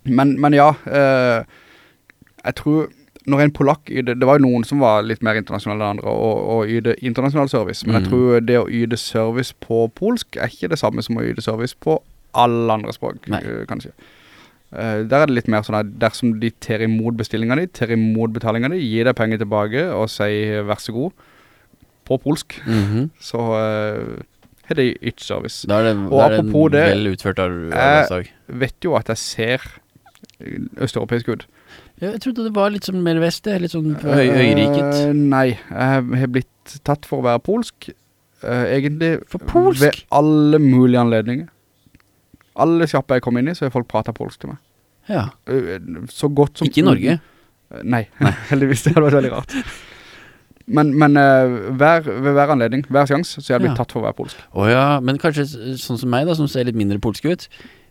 Men, men ja, jeg tror når en polakk yder, det var jo noen som var litt mer internasjonale enn andre, og, og yde internasjonal service, men jeg Mhm. tror det å yde service på polsk er ikke det samme som å yde service på alle andre språk, Nei. eh, kanskje. Uh, der er det litt mer sånn at dersom de ter imot bestillingene din, ter imot betalingene, din, gir deg penger tilbake og sier vær så god, på polsk, Mhm. så uh, er det ikke service. Da er det, Og da er apropos det, vel utført ar- Jeg Vet jo at jeg ser østeuropeisk ut. Jeg trodde det var litt sånn mer vest, det. Litt sånn på høyriket. øyriket. Eh, nei, jeg har blitt tatt for å være polsk. Uh, egentlig For polsk? ved alle mulige anledninger. Alle sjapper jeg kom inn i, så har folk pratet polsk til meg. Ja. Uh, så godt som... Ikke i Norge. Eh, Nei, (laughs) heldigvis, det hadde vært veldig rart. Men, men uh, hver, ved hver anledning, hver sjans, så har jeg blitt Ja. tatt for å være polsk. Å ja, men kanskje sånn som meg, da, som ser litt mindre polsk ut.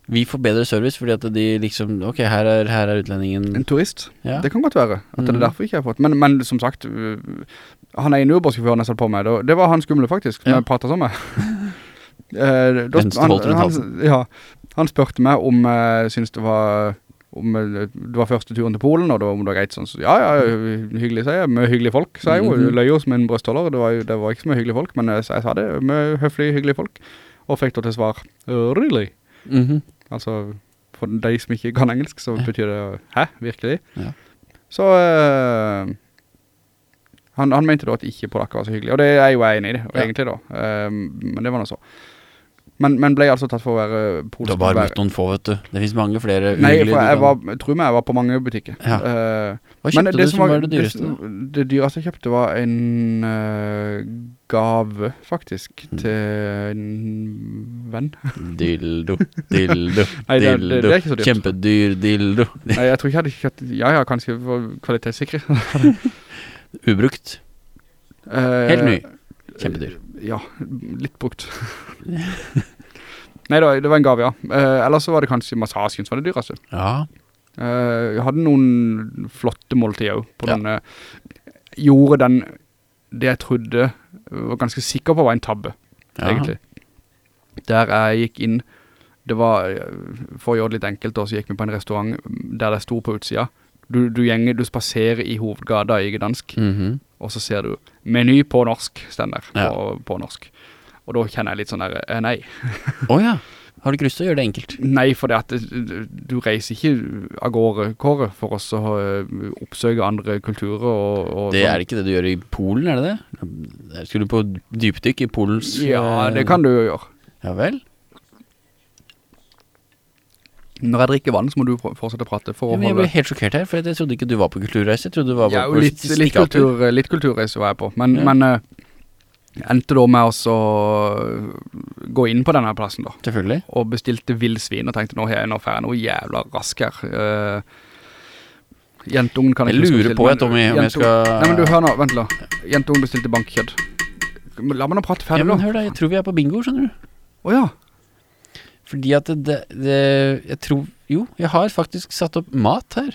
Vi får bedre service fordi at de liksom Ok, her er, her er utlendingen En turist. Ja. Det kan godt være. At det Mhm. er derfor ikke jeg har fått. Men, men som sagt, øh, han ene Han jeg satt på med, det, det var han skumle faktisk, som Ja. jeg pratet sammen med. (laughs) Eh, da- han- han-. Ja, han spurte meg om jeg synes det var, om eh, det var første turen til Polen, og det var, om det var greit sånn. Så, ja, ja, hyggelig, sier jeg. Med hyggelige folk, sa jeg jo. Mhm. Løy jo som en brøstholder. Det var, jo- det var ikke så mye hyggelige folk, men jeg, jeg sa det med høflige, hyggelige folk. Og fikk da til svar, really? really? Mhm. Altså, for de som ikke kan engelsk, så betyr det, hæ, virkelig? Ja. Så, eh, han, han mente da at ikke polakker var så hyggelig, og det er jo jeg enig i det, egentlig da. Um, men det var noe så. Men, men ble altså tatt for å være Du har bare møtt noen få, vet du. Det finnes mange flere Nei, for jeg var, jeg tror meg jeg var på mange butikker. Ja. Eh, Hva kjøpte du som var det dyreste? Det, det dyreste jeg kjøpte var en uh, gave, faktisk, Mm. til en venn. (laughs) Dildo, (laughs) dildo, Nei, det, det, dildo. det er ikke så dyrt. Kjempedyr dildo. Nei, jeg tror ikke jeg hadde kjøpt, ja, ja, kanskje for kvalitetssikre. (laughs) Ubrukt. Uh, Helt ny. Kjempedyr. Ja, litt brukt. Neida, det var en gave, ja. Eh, ellers så var det kanskje massasjen som var det dyreste. Ja. Eh, jeg hadde noen flotte måltider på Ja. den. eh, gjorde den, det jeg trodde, var ganske sikker på var en tabbe, ja. egentlig. Der jeg gikk inn, det var, for å gjøre det litt enkelt så gikk vi på en restaurant der det sto på utsida. Du, du gjenger, du spaserer i hovedgada i Gdansk, Mhm. Og så ser du meny på norsk, stender Ja. på, på norsk. Og da kjenner jeg litt sånn der, eh, nei. Å ja. Har du ikke lyst til å gjøre det enkelt? Nei, for det at du reiser ikke av gårde, Kåre, for oss å øh, oppsøke andre kulturer og, og Det sånn. er ikke det du gjør i Polen, er det det? Skulle du på dypdykk i Polens Ja, eh, det kan du jo gjøre. Ja vel? Når jeg drikker vann, så må du fortsette å prate for Ja, jeg ble helt sjokkert her, for jeg trodde ikke du var på kulturreise. Jeg trodde du var Ja, på jo, litt, litt, kultur, litt kulturreise var jeg på, men, Ja. men uh, endte da med å gå inn på denne plassen da, Selvfølgelig. og bestilte vildsvin og tenkte, nå har jeg, får jeg noe jævla rask her. Uh, jentungen kan Jeg ikke Jeg lurer på, jeg, Tommy, om jeg skal Nei, men du, hør nå, vent da. Jentungen bestilte bankkjødd. La meg nå prate Ja, men hør da, jeg tror vi er på bingo, skjønner du. Åja, Fordi at det, det, det Jeg tror Jo, jeg har faktisk satt opp mat her.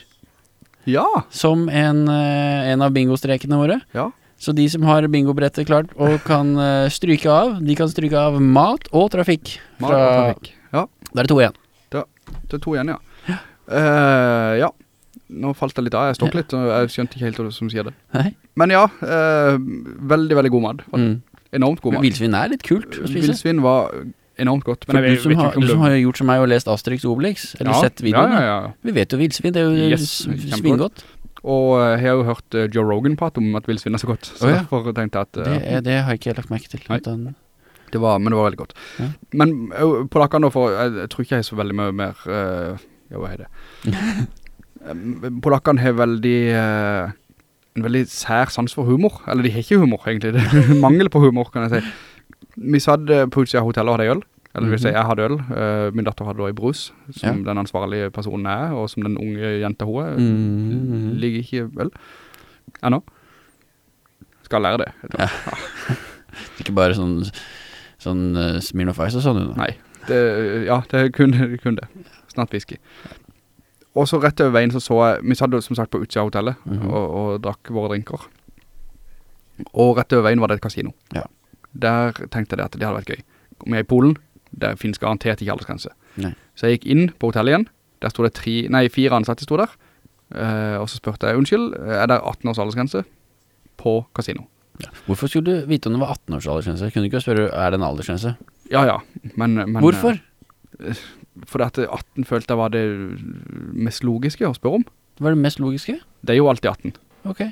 ja, Som en, eh, en av bingostrekene våre. ja. Så de som har bingobrettet klart og kan eh, stryke av, de kan stryke av mat og trafikk. Mat og trafikk. Ja, Da er det to igjen. det er to igjen, ja. Eh, ja, nå falt det litt av, jeg stokk litt, og jeg skjønte ikke helt hva som sier det. Nei? Men ja, uh, veldig, veldig god mat. Mm. Enormt god mat. Villsvin er litt kult å spise. Vildsvin var enormt godt. Men jeg du, som har, du som har gjort som meg og lest Asterix og Obelix, eller ja, sett videoene. Ja, ja. Vi vet jo vilsvin, det er jo Yes, svingodt. Og eh, jeg har jo hørt eh, Joe Rogan prate om at vilsvin er så godt, så oh, derfor tenkte jeg at Uh, Det, er, det har jeg ikke lagt merke til. Den- det var, men det var veldig godt. Men uh, polakkene, for jeg, jeg tror ikke jeg er så veldig mye mer, Uh, ja, hva er det? (laughs) Polakene har veldig, Uh, en veldig sær sans for humor. Eller de har ikke humor, egentlig. (laughs) Mangel på humor, kan jeg si. Vi satt på utsida av hotellet og hadde øl. Eller det vil si, Mhm. jeg hadde øl. Eh, min datter hadde da i brus, som Ja. den ansvarlige personen er, og som den unge jenta hun er. Mhm. Ligger ikke øl. Ennå. Skal lære det. Ja. (laughs) Ikke bare sånn, sånn uh, Smirnoff Ice og sånn. Nei, det, ja, det er kun, (laughs) kun det. Snart whisky. Og så rett over veien så så jeg, vi satt som sagt på utsida av hotellet Mhm. og, og drakk våre drinker. Og rett over veien var det et kasino. Ja. Der tenkte jeg at det hadde vært gøy. Om jeg er i Polen, der finnes garantert ikke aldersgrense. Nei. Så jeg gikk inn på hotellet igjen, der stod det tre, nei, fire ansatte stod der. uh, og så spurte jeg, unnskyld, er det 18 års aldersgrense på kasino? Hvorfor skulle du vite om det var 18 års aldersgrense? Kunne du ikke spørre, er det en aldersgrense? Ja, ja, men... men Hvorfor? Fordi at 18 følte jeg var det mest logiske å spørre om. Hva er det mest logiske? Det er jo alltid 18. Ok.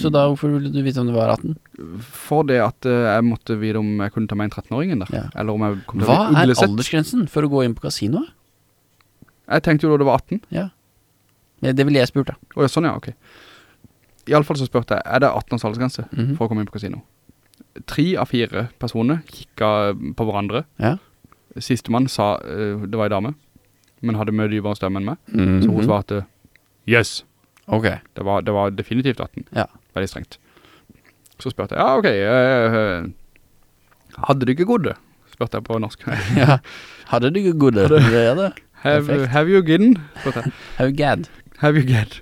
Så da hvorfor ville du vite om det var 18? For det at uh, jeg måtte vite om jeg kunne ta meg en 13-åring inn der. Ja. Eller om jeg kom til Hva å bli er aldersgrensen for å gå inn på kasinoet? Jeg tenkte jo da det var 18. Ja. Det det ville jeg spurt da. Åja, sånn ja, ok. I alle fall så spurte jeg, er det 18 års aldersgrense Mhm. for å komme inn på kasino? Tre av fire personer kikket på hverandre. Ja. Siste mann sa, uh, det var en dame, men hadde mye dypere stemme enn meg. Mhm. Så hun svarte, yes. Ok. Det var, det var definitivt 18. Ja. Veldig strengt. Så spurte jeg, ja, ok, eh, hadde du ikke gode? Spurte jeg på norsk. (laughs) ja. Hadde du ikke gode? Det er det. have, have you gidden? Have gad. Have you get?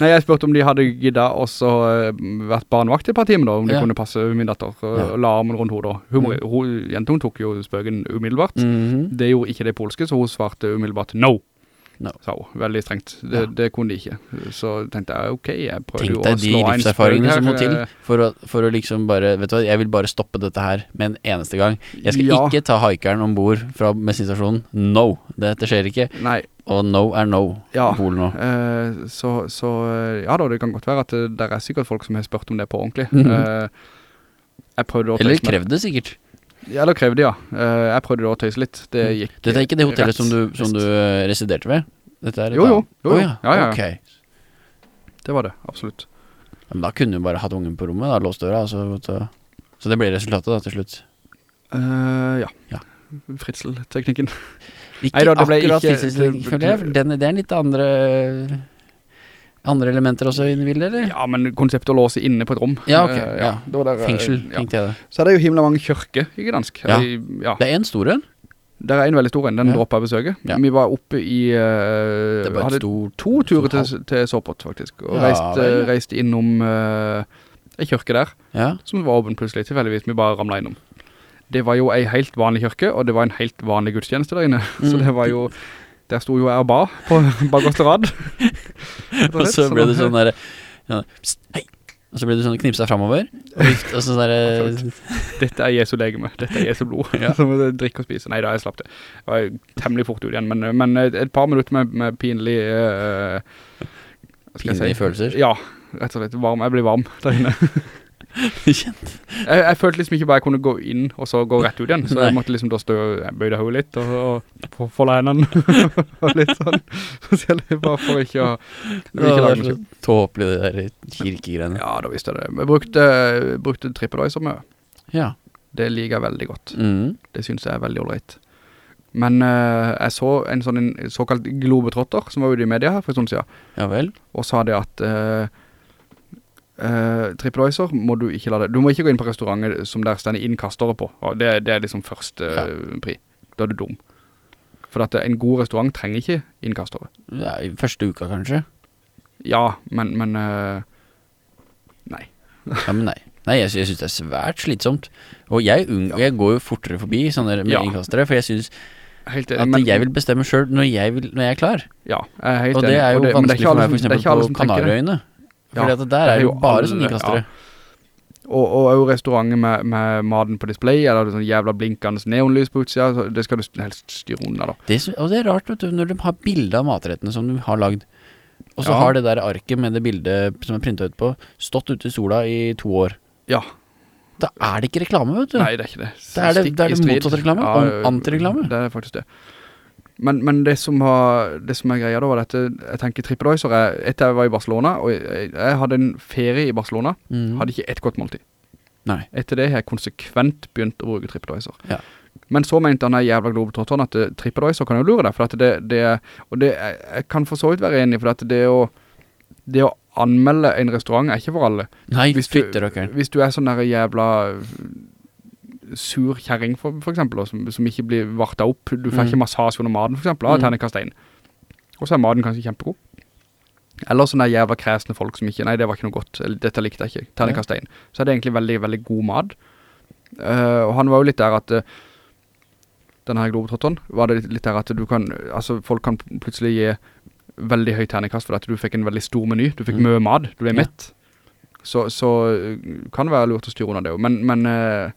Nei, jeg spurte om de hadde gidda også eh, vært barnevakt i et par timer da, om de Ja. kunne passe min datter og, Ja. la armen rundt hodet. Hun, Mm. hun, jenten tok jo spøken umiddelbart. Mhm. Det gjorde ikke det polske, så hun svarte umiddelbart no. No. Sa hun, veldig strengt. Det, Ja. det kunne de ikke. Så tenkte jeg, ok, jeg prøver jo Tenk deg de slå livserfaringene som må til eh, for å, for å liksom bare Vet du hva, jeg vil bare stoppe dette her med en eneste gang. Jeg skal Ja. ikke ta haikeren om bord fra bensinstasjonen. No! Dette skjer ikke. Nei, Og no er no Ja. i Polen nå. Eh, så, så eh, ja da, det kan godt være at det, der er sikkert folk som har spurt om det på ordentlig. Mhm. Eh, jeg prøvde å Eller krevde krevd det sikkert. Ja, eller krevde, ja. Eh, jeg prøvde å tøyse litt. Det gikk Mm. Dette er ikke det hotellet rett som du, som du eh, residerte ved? Dette er et Jo, jo, jo, jo. Oh, ja. Ja, ja, ja. Ok. Det var det, absolutt. Men da kunne du bare hatt ungen på rommet, da, låst døra. Så, så, det ble resultatet da til slutt. Uh, ja. Ja. Fritzelteknikken. Ikke Nei da, det akkurat ikke- det- for det er litt andre Andre elementer også inne i bildet, eller? Ja, men konseptet å låse inne på et rom. Ja, ok, eh, ja. det var der, eh, Fengsel, ja. tenkte jeg det. Så er det jo himla mange kjørker i Gdansk. Ja. Ja. Det er en stor en. Det er en veldig stor en, den Ja. droppet jeg besøket. Ja. Vi var oppe i... uh, Det var et hadde stort to turer til, til Sopot, faktisk. Og Ja, reiste, vel. reiste innom uh, en kjørke der, Ja. som var åpen plutselig, tilfeldigvis. Vi bare ramlet innom. Det var jo en helt vanlig kjørke, og det var en helt vanlig gudstjeneste der inne. (laughs) Så Mm. det var jo... Der sto jo jeg og ba på bakerste rad. (laughs) Og så ble det sånn der ja, pst, hei. Og så ble det sånn knipsa fremover. Og, vift- og sånn der Dette er Jesu legeme, dette er Jesu blod. (laughs) Ja. (laughs) Som må og spise. Nei da, jeg slapp det. Jeg var temmelig fort ut igjen, men, men et, et par minutter med, med pinlig... Uh, Pinlige si? følelser. Ja, rett og slett. Varm, jeg blir varm der inne. (laughs) Kjent. Jeg, jeg følte liksom ikke bare jeg kunne gå inn og så gå rett ut igjen, så Nei. jeg måtte liksom da stå, og bøyde hodet litt og, og få- folde hendene (laughs) (laughs) og litt sånn, forskjellig, bare for ikke å, Det ikke lage tåpelig det der kirkegreiene. Ja, da visste jeg det. Jeg brukte, brukte TripAdvisor med, Ja. det liker jeg veldig godt. Mm. Det synes jeg er veldig ålreit. Men uh, jeg så en sånn en såkalt globetrotter som var ute i media her for en stund siden, Ja vel. og sa det at uh, TripAdvisor må du ikke la det, du må ikke gå inn på restauranter som der stender innkastere på, det, det er liksom første Ja. eh, pri. Da er du dum. For at en god restaurant trenger ikke innkastere. Ja, I første uka kanskje. Ja, men, men uh, nei. Ja, men nei. Nei, jeg, jeg synes det er svært slitsomt. Og jeg, unng, Ja. jeg går jo fortere forbi sånne med Ja. innkastere, for jeg synes Helt, at men- jeg vil bestemme selv når jeg, vil, når jeg er klar. Ja, jeg er helt Og det er jo men det vanskelig for meg for eksempel på. Kanarøyene. Fordi Ja, der det er det jo bare sånn sånne innkastere. Og, og og restauranter med, med maden på display, eller sånn jævla blinkende neonlys på utsida, det skal du helst styre unna da. Det, og det er rart, vet du, når de har bilder av matrettene som du har lagd. Og så Ja. har det der arket med det bildet som er printet ut på, stått ute i sola i to år. Ja, Da er det ikke reklame, vet du. nei, det er ikke det. Da er det- det, er det motsatt reklame, ja, antireklame. Det er faktisk det. Men, men det som har, det som er greia da var dette, jeg tenker TripAdvisor er, etter jeg var i Barcelona, og jeg, jeg hadde en ferie i Barcelona, mm. hadde ikke ett godt måltid. Nei. Etter det har jeg konsekvent begynt å bruke TripAdvisor. Ja. Men så mente han er jævla globetrotteren at eh, TripAdvisor kan jo lure deg, for at det, det og det, jeg, jeg kan for så vidt være enig, for at det å, det å anmelde en restaurant er ikke for alle. Nei, Hvis du, hvis du er sånn der jævla sur kjæring for, for eksempel, som, som ikke blir vartet opp, du får Mm. ikke massasje under maden for eksempel, av Mm. terningkast 1. Og så er maden kanskje kjempegod. Eller sånne jævla kresne folk som ikke, nei det var ikke noe godt, eller dette likte jeg ikke, terningkast 1. Så er det egentlig veldig, veldig god mad. Uh, og han var jo litt der at, uh, denne her globetrotteren, var det litt, der at du kan, altså folk kan plutselig gi veldig høy ternekast for at du fikk en veldig stor meny, du fikk Mm. mye mad, du ble Ja. mett. Så, så uh, kan det være lurt å styre under det jo, men, men uh,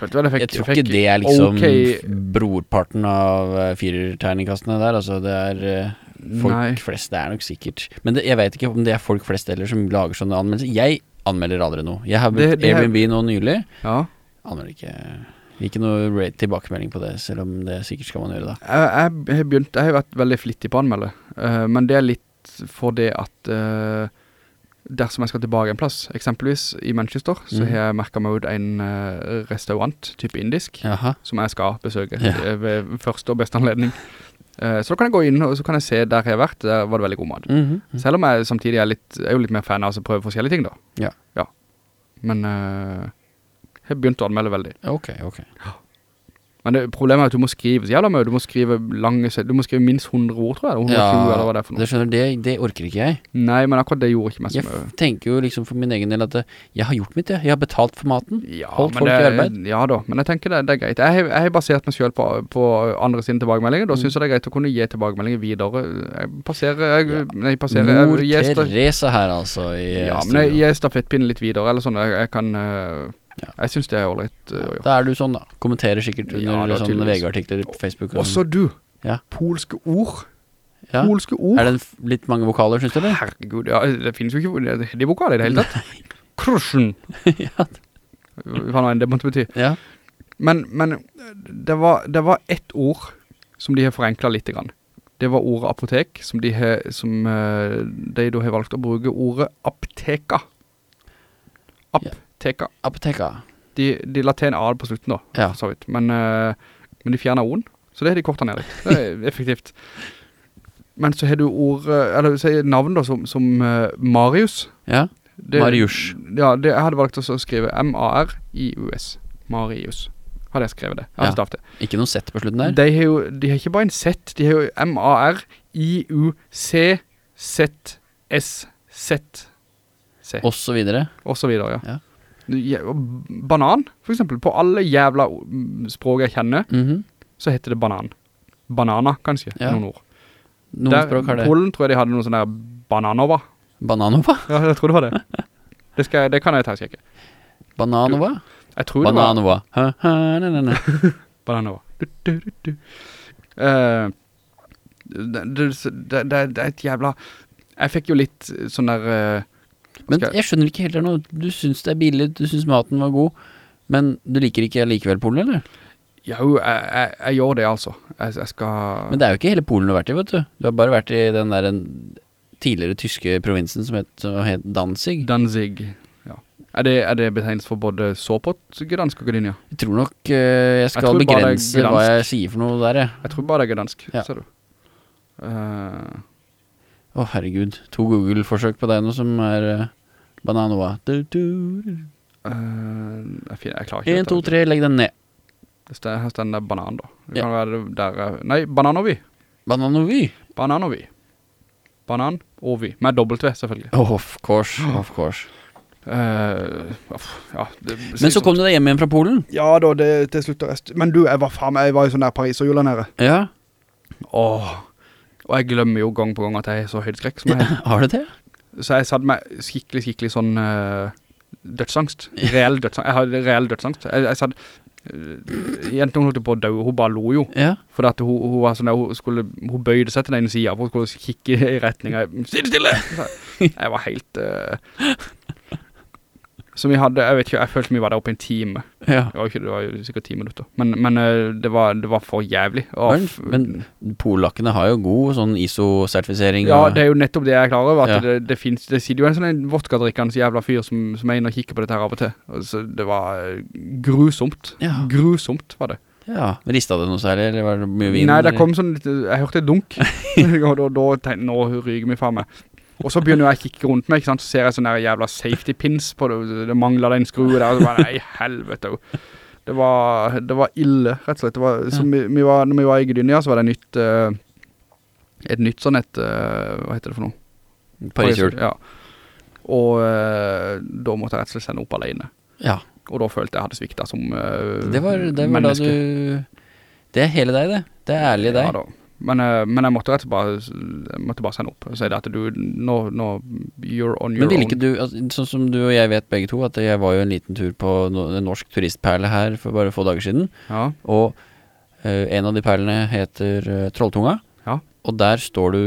følte vel jeg fikk, Jeg tror fikk ikke det er liksom okay. brorparten av uh, firerterningkastene der. Altså, det er eh, folk Nei. flest. Det er nok sikkert. Men det, jeg vet ikke om det er folk flest eller som lager sånne anmeldelser. Jeg anmelder aldri noe. Jeg har brukt Airbnb nå nylig. Ja, Anmelder ikke ikke noe tilbakemelding på det, selv om det sikkert skal man gjøre da. jeg, jeg, har begynt, jeg har vært veldig flittig på å anmelde, uh, men det er litt for det at eh, dersom jeg skal tilbake en plass, eksempelvis i Manchester, så mm. har jeg merket meg ut en uh, restaurant, type indisk, Aha. som jeg skal besøke Ja. eh, ved første og beste anledning. Uh, så da kan jeg gå inn, og så kan jeg se der jeg har vært, der var det veldig god mat. Mhm. Selv om jeg samtidig er, litt, er jo litt mer fan av å prøve forskjellige ting da. Ja. Ja. Men uh, jeg begynte å anmelde veldig. Ok, ok. Men det, problemet er at du må skrive så jævla mye. Du må skrive lange Du må skrive minst 100 ord, tror jeg. eller 120, eller hva det er for noe. det skjønner det, det orker ikke jeg. Nei, men akkurat det gjorde ikke meg så Jeg mye. tenker jo liksom for min egen del at eh, jeg har gjort mitt, jeg. Jeg har betalt for maten. Ja, Holdt folk det, i arbeid. Ja da, men jeg tenker det, det er greit. Jeg, har- basert meg selv på, på andre sine tilbakemeldinger. Da Mm. synes jeg det er greit å kunne gi tilbakemeldinger videre. Jeg passerer, jeg, nei, jeg passerer, Mor Teresa her, altså. I ja, men jeg jeg stafettpinnen litt videre, eller sånn. Jeg, jeg kan, eh, Ja. jeg synes det er ålreit uh, å gjøre. Da er du sånn, da. Kommenterer sikkert under Ja, sånne. VG-artikler på Facebook. og Også du, Ja. polske ord. Ja. Polske ord. Er det litt mange vokaler, syns du, det? Herregud, ja, det finnes jo ikke det, de vokaler i det hele tatt. (laughs) Krusjen. (laughs) ja. Hva nå enn det måtte bety. ja. Men, men det, var, det var ett ord som de har forenklet litt grann. Det var ordet apotek, som de har, som eh, de da har valgt å bruke ordet apteka. Apteka. Apoteka. De, de la til en A på slutten da, Ja. så vidt. Men, uh, men de fjerner O-en, så det har de kortet ned litt. Det er (laughs) effektivt. Men så har du ord, eller så navn da, som, som uh, Marius. Ja. Det- Marius. Ja, det, jeg hadde valgt å skrive M-A-R-I-U-S. Marius. Hadde jeg skrevet det. Jeg Ja. det. Ikke noe sett på slutten der? De har jo, de har ikke bare en Z, de har jo M-A-R-I-U-C-Z-S-Z. Og så videre. Og så videre, ja. Ja. Banan, for eksempel. På alle jævla mm, språk jeg kjenner, Mhm. så heter det banan. Banana, kanskje, Ja. noen ord. Noen Der- språk har det. Polen tror jeg de hadde noe sånn der bananova. Bananova? Ja, jeg tror det var det. Det, skal, det kan jeg ta og sjekke. Bananova? Jeg tror det var Bananova. Ne, ne, ne. Bananova. Du, du. Eh, det, det, det, er et jævla Jeg fikk jo litt sånn der eh, Men jeg skjønner ikke heller noe. Du syns det er billig, du syns maten var god, men du liker ikke likevel Polen, eller? Jo, jeg, jeg, jeg gjør det altså. Jeg, jeg skal Men det er jo ikke hele Polen du har vært i, vet du. Du har bare vært i den der en tidligere tyske provinsen som het, som het Danzig. Danzig. Ja. Er det, er det betegnelse for både såpått gdansk og Gdynia? Jeg tror nok uh, jeg skal begrense hva jeg sier for noe der, jeg. Jeg tror bare det er gdansk, Ja. ser du. Eh, Å, herregud. To Google-forsøk på deg nå som er uh, Bananova. Du, du. Uh, jeg, finner, jeg klarer ikke En, to, tre, legg den ned. Det her står den der banan da. Det Ja. kan være der eh, Nei, bananovi. Bananovi. Bananovi. Banan og vi. Med dobbelt V, selvfølgelig. Oh, of course, of course. Uh, ja, det, Men så kom du deg hjem igjen fra Polen. Ja da, det, det slutter. Men du, jeg var faen jeg var i sånn der Paris og jula nede. Ja. Åh. Og jeg glemmer jo gang på gang at jeg er så høydeskrekk som jeg er. (laughs) Har du det? Så jeg satt med skikkelig, skikkelig sånn uh, dødsangst. Reell (laughs) dødsangst. Jeg hadde reell dødsangst. Jeg, jeg satt, uh, jenten hun holdt på å dø, hun bare lo jo. Ja. For hun, hun var sånn hun, skulle, hun bøyde seg til den siden, for hun skulle kikke i retning av, sitt stille! Jeg (laughs) var helt... eh, så vi hadde, jeg vet ikke, jeg følte vi var der oppe en time. ja. Det var, ikke, det var jo sikkert ti minutter. Men, men eh, det, var, det var for jævlig. Og Men, men polakkene har jo god sånn ISO-sertifisering. ja, det er jo nettopp det jeg er klar over, at Ja. det, det finnes, det sitter jo en sånn en vodka-drikkende jævla fyr som, som er inne og kikker på dette her av og til. Så det var eh, grusomt. Ja. Grusomt var det. Ja, Rista det noe særlig, eller var det mye vin? Nei, det kom sånn litt, jeg hørte et dunk. (laughs) (laughs) og da, da tenkte jeg, nå ryger vi faen meg. Og så begynner jeg å kikke rundt meg, ikke sant? Så ser jeg sånne jævla safety pins på det, det mangler den skruen der, og så bare, nei, helvete. Det var, det var ille, rett og slett. Var, ja. vi, vi var, når vi var i Gdynia, så var det nytt, uh, et nytt sånn et, uh, hva heter det for noe? Pariserhjul. Ja. Og uh, da måtte jeg rett og slett sende opp alene. Ja. Og da følte jeg jeg hadde sviktet som eh, Det var, det var da menneske. du Det er hele deg, det. Det er ærlig deg. Ja da. Men, eh, men jeg måtte rett og slett bare, måtte bare sende opp og si det at du, nå, nå, you're on your own. Men ville ikke du, altså, sånn som du og jeg vet begge to, at jeg var jo en liten tur på en norsk turistperle her for bare få dager siden, Ja, og uh, en av de perlene heter uh, Trolltunga, ja. og der står du,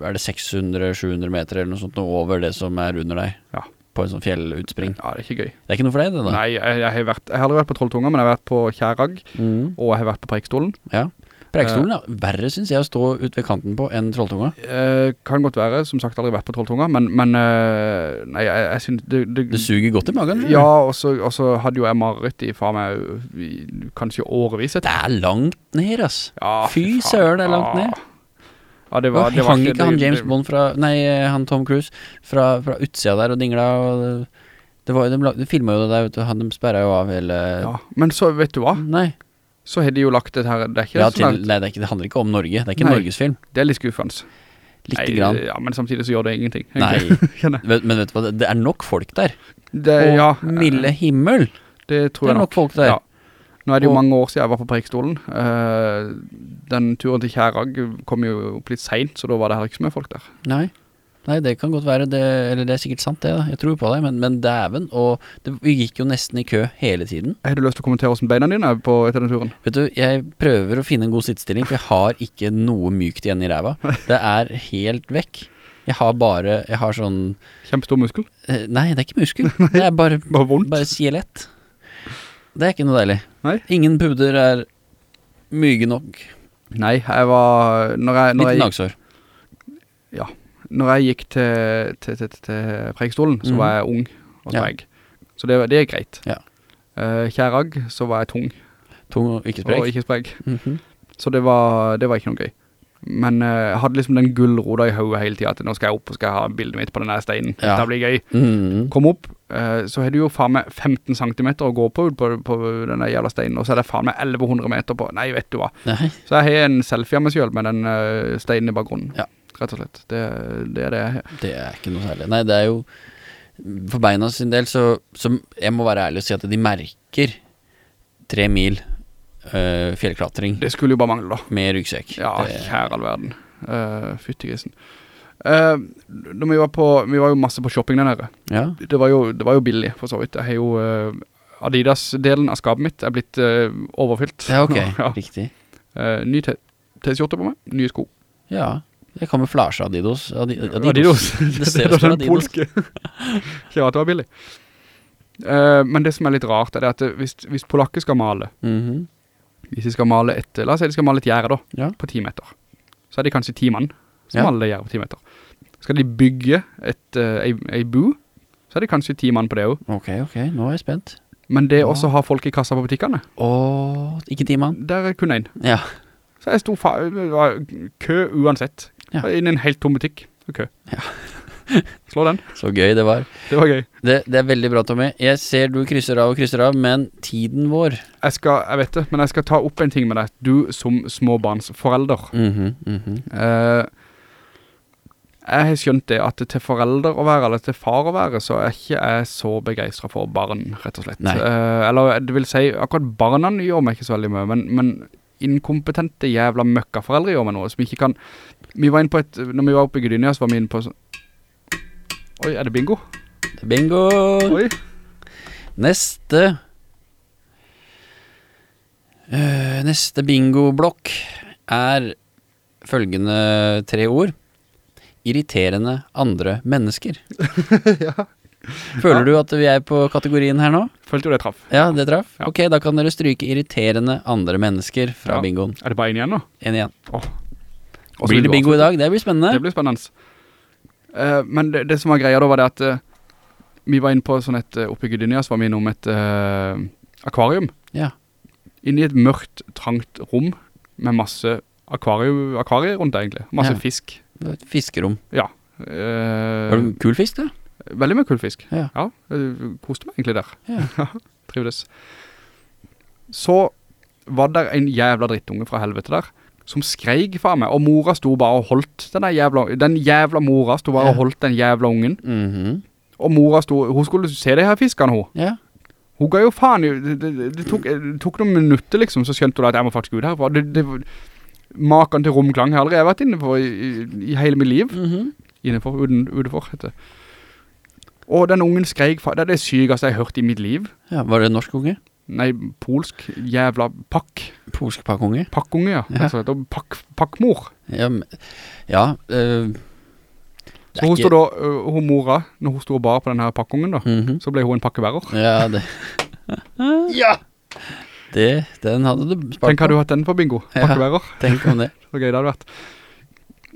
er det 600-700 meter eller noe sånt, noe over det som er under deg, Ja. på en sånn fjellutspring. Ja, det er ikke gøy. Det er ikke noe for deg, det da? Nei, jeg, jeg, har vært, jeg har aldri vært på Trolltunga, men jeg har vært på Kjærag, Mm, og jeg har vært på Preikstolen. ja. Preikestolen, er Verre synes jeg å stå ut ved kanten på enn Trolltunga. Eh, kan godt være, som sagt aldri vært på Trolltunga, men, men eh, nei, jeg, jeg synes det, det, Det suger godt i magen. Ja, og så, hadde jo jeg mareritt i faen meg kanskje årevis. Det er langt ned, ass. Ja, Fy søren, det er langt ned. Ja, det var, det var hang ikke han James Bond fra Nei, han Tom Cruise fra, fra utsida der og dingla og det var, de, de filma jo det der, vet du. Han de sperra jo av hele Ja, men så vet du hva? Nei. Så har de jo lagt det her, det er ikke Ja, til, nei, det, er ikke, det handler ikke om Norge. Det er ikke Nei. norgesfilm. det er litt skuffende. Litt Nei, grann. Ja, men samtidig så gjør det ingenting. Nei. (laughs) Men vet du hva, det, det er nok folk der. Det, Og ja, milde himmel, det tror det jeg er nok. nok folk der. Ja. Nå er det jo mange år siden jeg var på Preikestolen. Uh, den turen til Kjærag kom jo opp litt sent, så da var det heller ikke så mye folk der. Nei. Nei, det kan godt være det, eller det er sikkert sant det, da. jeg tror på deg, men, men dæven, og det, vi gikk jo nesten i kø hele tiden. Har du lyst til å kommentere hvordan beina dine er på etter den turen? Vet du, jeg prøver å finne en god sittestilling, for jeg har ikke noe mykt igjen i ræva. (laughs) Det er helt vekk. Jeg har bare, jeg har sånn, Kjempestor muskel. eh, nei, det er ikke muskel, (laughs) det er bare, Bare vondt. bare skjelett. Det er ikke noe deilig. Nei. Ingen puder er myge nok. Nei, jeg var Når jeg, når Litt gnagsår. Når jeg gikk til, til, til, til prekestolen, så mm. var jeg ung og Ja. sprek. Så det, det er greit. Ja. Uh, Kjærag, så var jeg tung Tung og ikke og sprek. ikke sprek. -hmm. Så det var, det var ikke noe gøy. Men uh, jeg hadde liksom den gullroda i hodet hele tiden, at nå skal jeg opp og skal ha bildet mitt på den der steinen. Ja. Det blir gøy. Mhm. Kom opp, uh, så har du jo faen meg 15 cm å gå på på, på den der jævla steinen, og så er det faen meg 1100 meter på. Nei, vet du hva. Nei. Så jeg har en selfie av meg selv med den uh, steinen i bakgrunnen. Ja. Rett og slett. Det, det er det jeg har. Det er ikke noe særlig. Nei, det er jo For beina sin del, så, så Jeg må være ærlig og si at de merker tre mil øh, fjellklatring Det skulle jo bare mangle da. med ryggsekk. Ja, det, kjære all verden. Uh, Fyttegrisen. Uh, når vi var på, vi var jo masse på shopping der nede. ja. Det var jo, det var jo billig, for så vidt. Jeg har jo uh, Adidas-delen av skapet mitt er blitt uh, overfylt. ja, ok. nå, (laughs) ja. Riktig. Uh, ny T-skjorte på meg, nye sko. Ja. (laughs) Det er kamuflasje Adidos. Adi, Adidos. Adidas. Det ser er ut som Adidos. Ikke at det var billig. Uh, men det som er litt rart er at hvis, hvis polakker skal male, Mhm. hvis de skal male et, la oss si de skal male et gjerde da, Ja. på 10 meter, så er det kanskje 10 mann som Ja. maler det gjerdet på 10 meter. Skal de bygge et, uh, ei, ei bu, så er det kanskje 10 mann på det også. Ok, ok. Nå er jeg spent. Men det Ja. også har folk i kassa på butikkene, Åh, ikke timen. der er kun en. Ja. Så fa det var kø uansett. Ja. Inn i en helt tom butikk. Ok. Ja. (laughs) Slå den. Så gøy det var. Det var gøy. Det, det er veldig bra, Tommy. Jeg ser du krysser av og krysser av, men tiden vår Jeg skal, jeg vet det, men jeg skal ta opp en ting med deg. Du som småbarnsforelder. Mhm, mhm. Eh, jeg har skjønt det at til forelder å være, eller til far å være, så er ikke jeg så begeistret for barn, rett og slett. Nei. Eh, eller det vil si, akkurat barna gjør meg ikke så veldig mye, men, men inkompetente jævla møkkaforeldre gjør meg noe, som ikke kan... Vi var inne på et, når vi var oppe i Gdynia, så var vi inne på. Oi, er det bingo? Det er Bingo! Oi. Neste Uh, Neste bingoblokk er følgende tre ord. Irriterende andre mennesker. (laughs) (laughs) Føler du at vi er på kategorien her nå? Følte jo det traff. Ja, det traff? Ja. Ok, da kan dere stryke irriterende andre mennesker fra Ja. bingoen. Er det bare en igjen nå? En igjen. Åh. Og så Blir det bingo i dag? Det blir spennende. Det blir spennende. Uh, men det, det som var greia da var det at uh, vi var inne på sånn et, uh, oppe i så var vi innom et uh, akvarium. Ja. Inne i et mørkt, trangt rom med masse akvarium, akvarier rundt det egentlig. Masse Ja. fisk. Et Fiskerom. Ja. Eh, Har du kul fisk, da? Veldig mye kul fisk. Ja. Ja, jeg koste meg egentlig der. (laughs) Ja. Trivdes. Så var det en jævla drittunge fra helvete der, som skreik for meg, og mora sto bare og holdt den jævla, den jævla mora sto bare Ja. og holdt den jævla ungen, Mhm. og mora sto, hun skulle se de her fiskene hun. Ja. Hun ga jo faen, det, det, det, tok, det tok noen minutter liksom, så skjønte hun at jeg må faktisk ut herfra. Det, maken til romklang har jeg aldri vært inne for i, i, hele mitt liv. Mhm. Innenfor, uden, utenfor, heter det. Og den ungen skrek, det er det sykeste jeg har hørt i mitt liv. ja. Var det norsk unge? Nei, polsk, jævla pakk. Polsk pakkunge? Pakkunge, ja. Ja. Altså, pakk, pakkmor. Ja, ja øh, Så hun ikke- stod da, øh, hun mora, når hun stod og bar på denne pakkungen da, Mhm. så ble hun en pakkebærer. Ja, det (laughs) Ja! Det, den hadde du spart Tenk, på. du hatt den på bingo? Ja. Pakkebærer. (laughs) Tenk om det. (laughs) Så gøy det hadde vært.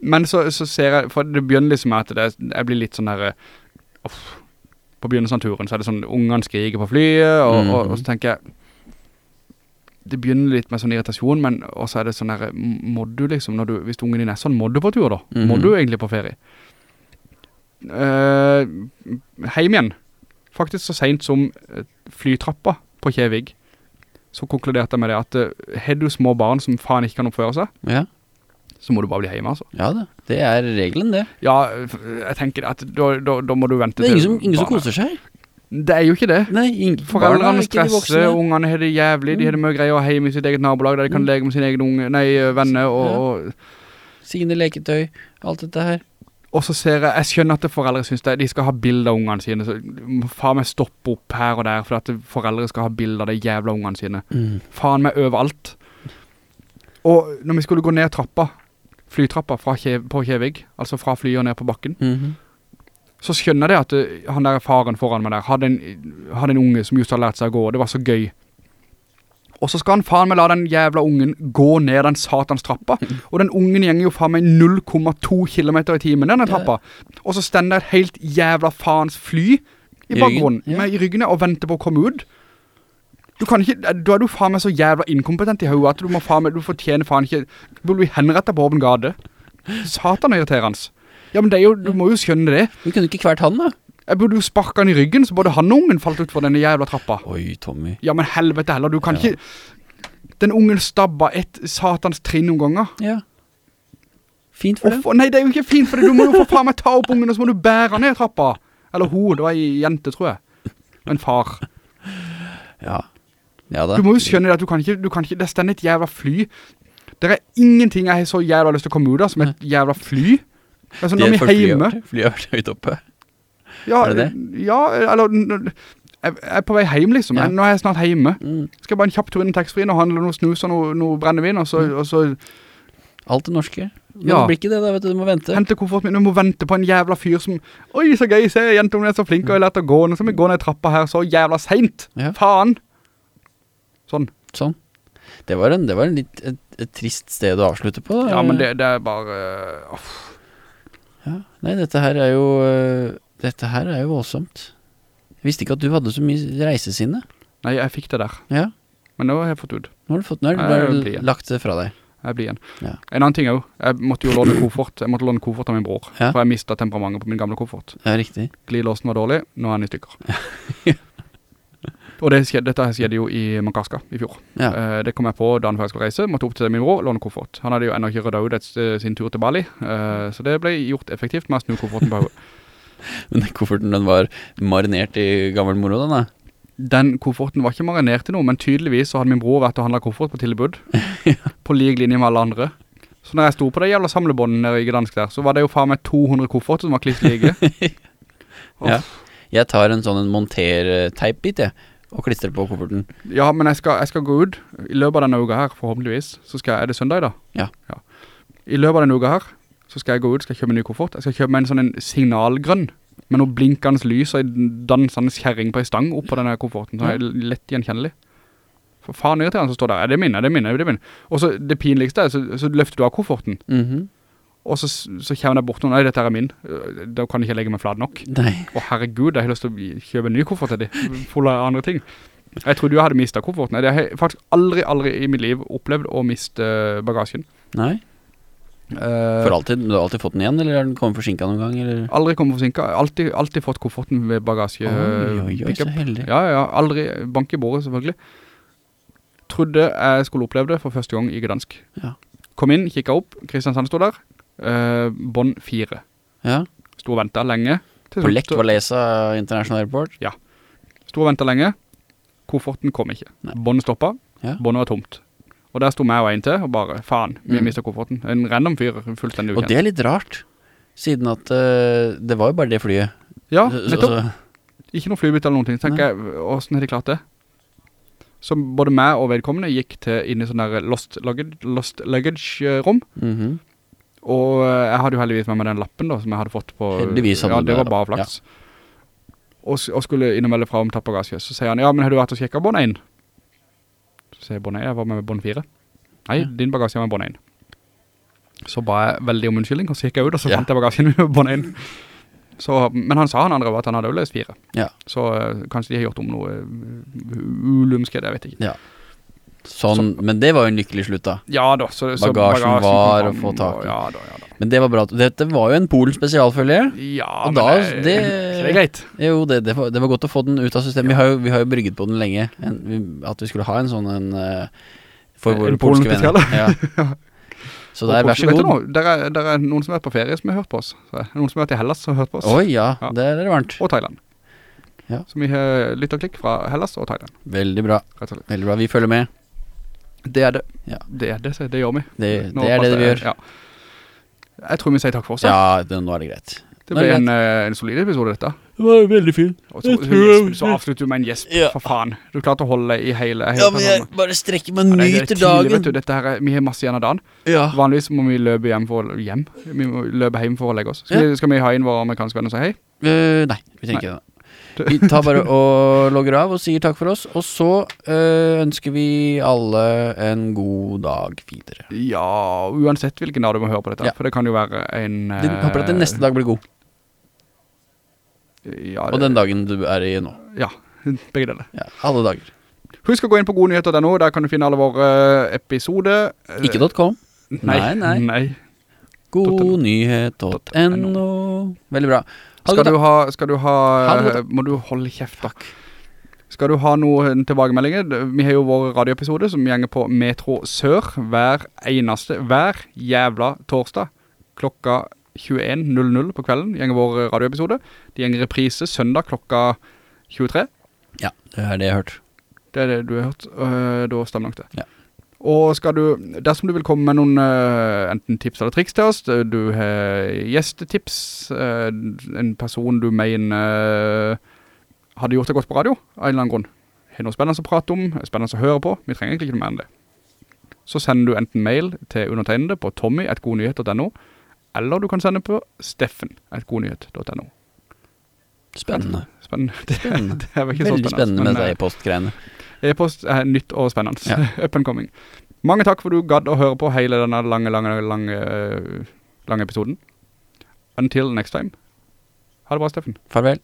Men så, så ser jeg, for det begynner liksom med at det, jeg blir litt sånn der, uff, på begynnelsen av turen så er det sånn, ungene skriker på flyet, og, og, Mhm. og så tenker jeg, det begynner litt med sånn irritasjon, men også er det sånn der, må du liksom, du, hvis ungen din er sånn, må du på tur da? Må Mhm. du egentlig på ferie? Uh, heim igjen. Faktisk så sent som eh, flytrappa på Kjevig. så konkluderte jeg med det at uh, har du små barn som faen ikke kan oppføre seg, Ja, så må du bare bli hjemme, altså. ja det. Det er regelen, det. Ja, jeg tenker at da, da, da må du vente Det er ingen til som, ingen som koser seg. Det er jo ikke det. Nei, ingen, Foreldrene stresser, ungene har det jævlig, de har det mye greier hjemme i sitt eget nabolag, der de kan Mm. leke med sine egne unge, nei, venner, og, Ja. Sine leketøy, alt dette her. og så ser jeg, jeg skjønner at foreldre synes det, de skal ha bilder av ungene sine, så faen meg stoppe opp her og der, for at foreldre skal ha bilder av de jævla ungene sine. Mm. Faen meg overalt. Og når vi skulle gå ned trappa, flytrappa Kjev, på Kjevig, altså fra flyet og ned på bakken, Mhm. så skjønner jeg det at eh, han der faren foran meg der hadde en, hadde en unge som just hadde lært seg å gå, og det var så gøy. Og så skal han faen meg la den jævla ungen gå ned den satans trappa, og den ungen gjenger jo faen meg 0,2 kilometer i timen ned den trappa. Og så stender et helt jævla faens fly i I bakgrunnen, ja. med i ryggene, og venter på å komme ut. Du kan ikke, da er du faen meg så jævla inkompetent i hodet at du må faen meg, du fortjener faen ikke, du burde bli henrettet på åpen gade. Satan er irriterende. Ja, men det jo, du må jo skjønne det. Du kunne ikke kvært han da? Jeg burde jo sparke han i ryggen, så både han og ungen falt ut for denne jævla trappa. Oi, Tommy. Ja, men helvete heller, du kan Ja. ikke... Den ungen stabba et satans trinn noen ganger. Ja. Fint for. Hvorfor? Nei, det er jo ikke fint, for det. du må jo for faen meg ta opp ungen, og så må du bære ned trappa. Eller hun, det var en jente, tror jeg. En far. Ja. Ja. Du må jo skjønne det at du kan ikke, du kan ikke, det stender et jævla fly. Det er ingenting jeg har så jævla lyst til å komme ut av som et jævla fly. Altså, Det når er vi er hjemme... Fly har vært høyt oppe. Ja, Er det det? ja, eller... Jeg jeg er på vei hjem liksom, Ja. nå er jeg snart hjemme. Mm. Skal jeg bare en kjapp tur inn i tekstfrien og handle noe snus og noe, noe brennevin, og så, Mm. og så Alt det norske. Men Ja. det blir ikke det da, vet du. Du må vente. hente kofferten min, du må vente på en jævla fyr som, oi, så gøy, se, jentungen er så flink, og jeg har lært å gå, nå skal vi gå ned trappa her så jævla sent. Ja. Faen. Sånn. Sånn. Det var en, det var en litt et, et trist sted å avslutte på. Ja, men det, det er bare, uh. Ja. Nei, dette her er jo uh, Dette her er jo voldsomt. Jeg visste ikke at du hadde så mye reisesinne. nei, jeg fikk det der. Ja. Men nå har jeg fått ut. Nå har du fått Nå har du bare lagt det fra deg. Jeg blir igjen. Ja. En annen ting også, jeg måtte jo låne koffert, jeg måtte låne koffert av min bror, Ja. for jeg mistet temperamentet på min gamle koffert. Ja, riktig. Glidelåsen var dårlig, nå er den i stykker. Og det skjedde, dette skjedde jo i Makaska i fjor. Ja. Uh, det kom jeg på da jeg skulle reise, måtte opp til min bror, låne koffert. Han hadde jo enda ikke ryddet ut sin tur til Bali, uh, så det ble gjort effektivt med å snu kofferten på hodet. Men den kofferten den var marinert i gammel moro, den da. Den kofferten var ikke marinert i noe, men tydeligvis så hadde min bror vært og handlet koffert på tilbud, (laughs) på lik linje med alle andre. Så når jeg sto på det jævla samlebånden nede i Gdansk der, så var det jo faen meg 200 kofferter som var kliss like. (laughs) Ja. Jeg tar en sånn monter-teipbit, jeg, og klistre på kofferten. Ja, men jeg skal, jeg skal gå ut i løpet av denne uka her, forhåpentligvis. Så skal jeg, er det søndag da? Ja. Ja. I løpet av denne uka her, så skal jeg gå ut, skal jeg kjøpe en ny koffert. Jeg skal kjøpe meg en sånn en signalgrønn, med noe blinkende lys og en dansende kjerring på en stang opp på denne kofferten. Så er det lett gjenkjennelig. For faen irriterende som står der. Er det min? Er det min? Er det min? Og så det pinligste er, så, så løfter du av kofferten, Mhm. Og så, så kommer jeg bort noen, nei, dette her er min. Øh, Da kan jeg ikke legge meg flad nok. Nei. Å herregud, jeg har lyst til å kjøpe en ny koffert til de, full av andre ting. Jeg trodde jeg hadde mistet kofferten. Jeg har faktisk aldri, aldri i mitt liv opplevd å miste bagasjen. Nei. Uh, For alltid, du har alltid fått den igjen, eller har den kommet forsinket noen gang, eller? aldri kommet forsinket. Alltid, alltid fått kofferten ved bagasje. Oi, oi, oi, så heldig. Ja, ja, aldri bank i bordet selvfølgelig. Trodde jeg skulle oppleve det for første gang i Gdansk. Ja. Kom inn, kikket opp, Kristiansand stod der. Uh, Bond 4. Ja. Stod og ventet lenge. På Lech Walesa International Airport. Stod og ventet lenge. Kofferten kom ikke. Nei. Båndet stoppet. Ja. Båndet var tomt. Og der stod meg og en til, og bare, faen, vi Mm. mistet kofferten. En random fyr, fullstendig Og det er litt rart, siden at uh, det var jo bare det flyet. Ja, nettopp. Ikke noe flybytte eller noen ting. Tenker jeg, hvordan har de klart det? Så både meg og vedkommende gikk til inn i sånn der lost luggage, lost luggage eh, rom. Mhm. Og eh, jeg hadde jo heldigvis med meg den lappen da, som jeg hadde fått på... Heldigvis hadde Ja, det var bare flaks. flaks. Og, og skulle inn og melde fra om tappbagasje. Så sier han, ja, men har du vært og sjekket bånd 1? Så sier jeg bånd 1, jeg var med bånd 4. Nei, Ja. din bagasje var med bånd 1. Så ba jeg veldig om unnskyldning, og så gikk jeg ut, og så Ja. fant jeg bagasjen min med bånd 1. Så, men han sa han andre var at han hadde jo løst 4. Ja. Så eh, kanskje de har gjort om noe uh, ulumskede, jeg vet ikke. Ja. Sånn, men det var jo en lykkelig slutt da. Ja da, så, så Bagasjen kom var å få tak i. Ja da, ja da. Men det var bra. Dette var jo en Polen spesialfølge. Ja, Og men da- det, det- det er greit. Jo, det, det, var, det var godt å få den ut av systemet. Vi, har jo, vi har jo brygget på den lenge. En, vi, at vi skulle ha en sånn en eh, for En våre polske venner. Ja. (laughs) Så der, vær så god. noe? Er, er noen som er på ferie som har hørt på oss. Så Noen som har vært i Hellas som har hørt på oss. Oi, ja, Ja. der er det varmt. Og Thailand. Ja. Så vi har lytterklikk fra Hellas og Thailand, Veldig bra. og. Veldig bra. Vi følger med. Det er det. Ja. Det er det, det gjør vi. Det, det er det vi gjør. Ja. Jeg tror vi sier takk for oss. Ja. Det, nå er det greit. det ble en, eh, en solid episode dette. Det var veldig fint. Og så, så, så avslutter du med en gjesp, Ja. for faen. Du klarte å holde i hele... hele Ja, men jeg bare strekker meg Ja, til nyter tidlig, vet du. dagen. Dette her, er- vi har masse igjen av dagen. Ja. Vanligvis må vi løpe hjem for. Hjem? Vi må løpe hjem for å legge oss. Skal, Ja. vi, skal vi ha inn våre amerikanske venner og si hei? Uh, nei, vi trenger ikke det. Vi tar bare og logger av og sier takk for oss, og så øh, ønsker vi alle en god dag videre. Ja, uansett hvilken dag du må høre på dette. Ja. For det kan jo være en... Du håper at den neste dag blir god, Ja, og den dagen du er i nå. Ja, begge deler. Ja, alle dager. Husk å gå inn på godnyheter.no, der kan du finne alle våre episoder. Eh, Ikke .com. Nei, Nei, nei. nei. Godnyhet.no. Veldig bra. Det Skal du ha, skal du ha, det godt, må du holde kjeft takk. Skal du ha noen tilbakemeldinger? Vi har jo vår radioepisode som gjenger på Metro Sør hver eneste, hver jævla torsdag klokka 21.00 på kvelden gjenger vår radioepisode. De gjenger reprise søndag klokka 23. Ja, det er det jeg har hørt. Det er det du har hørt, og da stemmer nok det. Ja. Og du, dersom du vil komme med noen uh, enten tips eller triks til oss, du har gjestetips, uh, en person du mener uh, hadde gjort det godt på radio, av en eller annen grunn. Har noe spennende å prate om, spennende å høre på, vi trenger egentlig ikke noe mer enn det. Så sender du enten mail til undertegnede på tommy.godnyhet.no, eller du kan sende på steffen.godnyhet.no. Spennende. Spennende. (laughs) Det, Spennende. det er vel ikke så Veldig spennende med øh, e-postgreiene. E-post er nytt og spennende. Ja. (laughs) Up and coming. Mange takk for du gadd å høre på hele denne lange, lange, lange, lange episoden. Until next time. Ha det bra, Steffen. Farvel.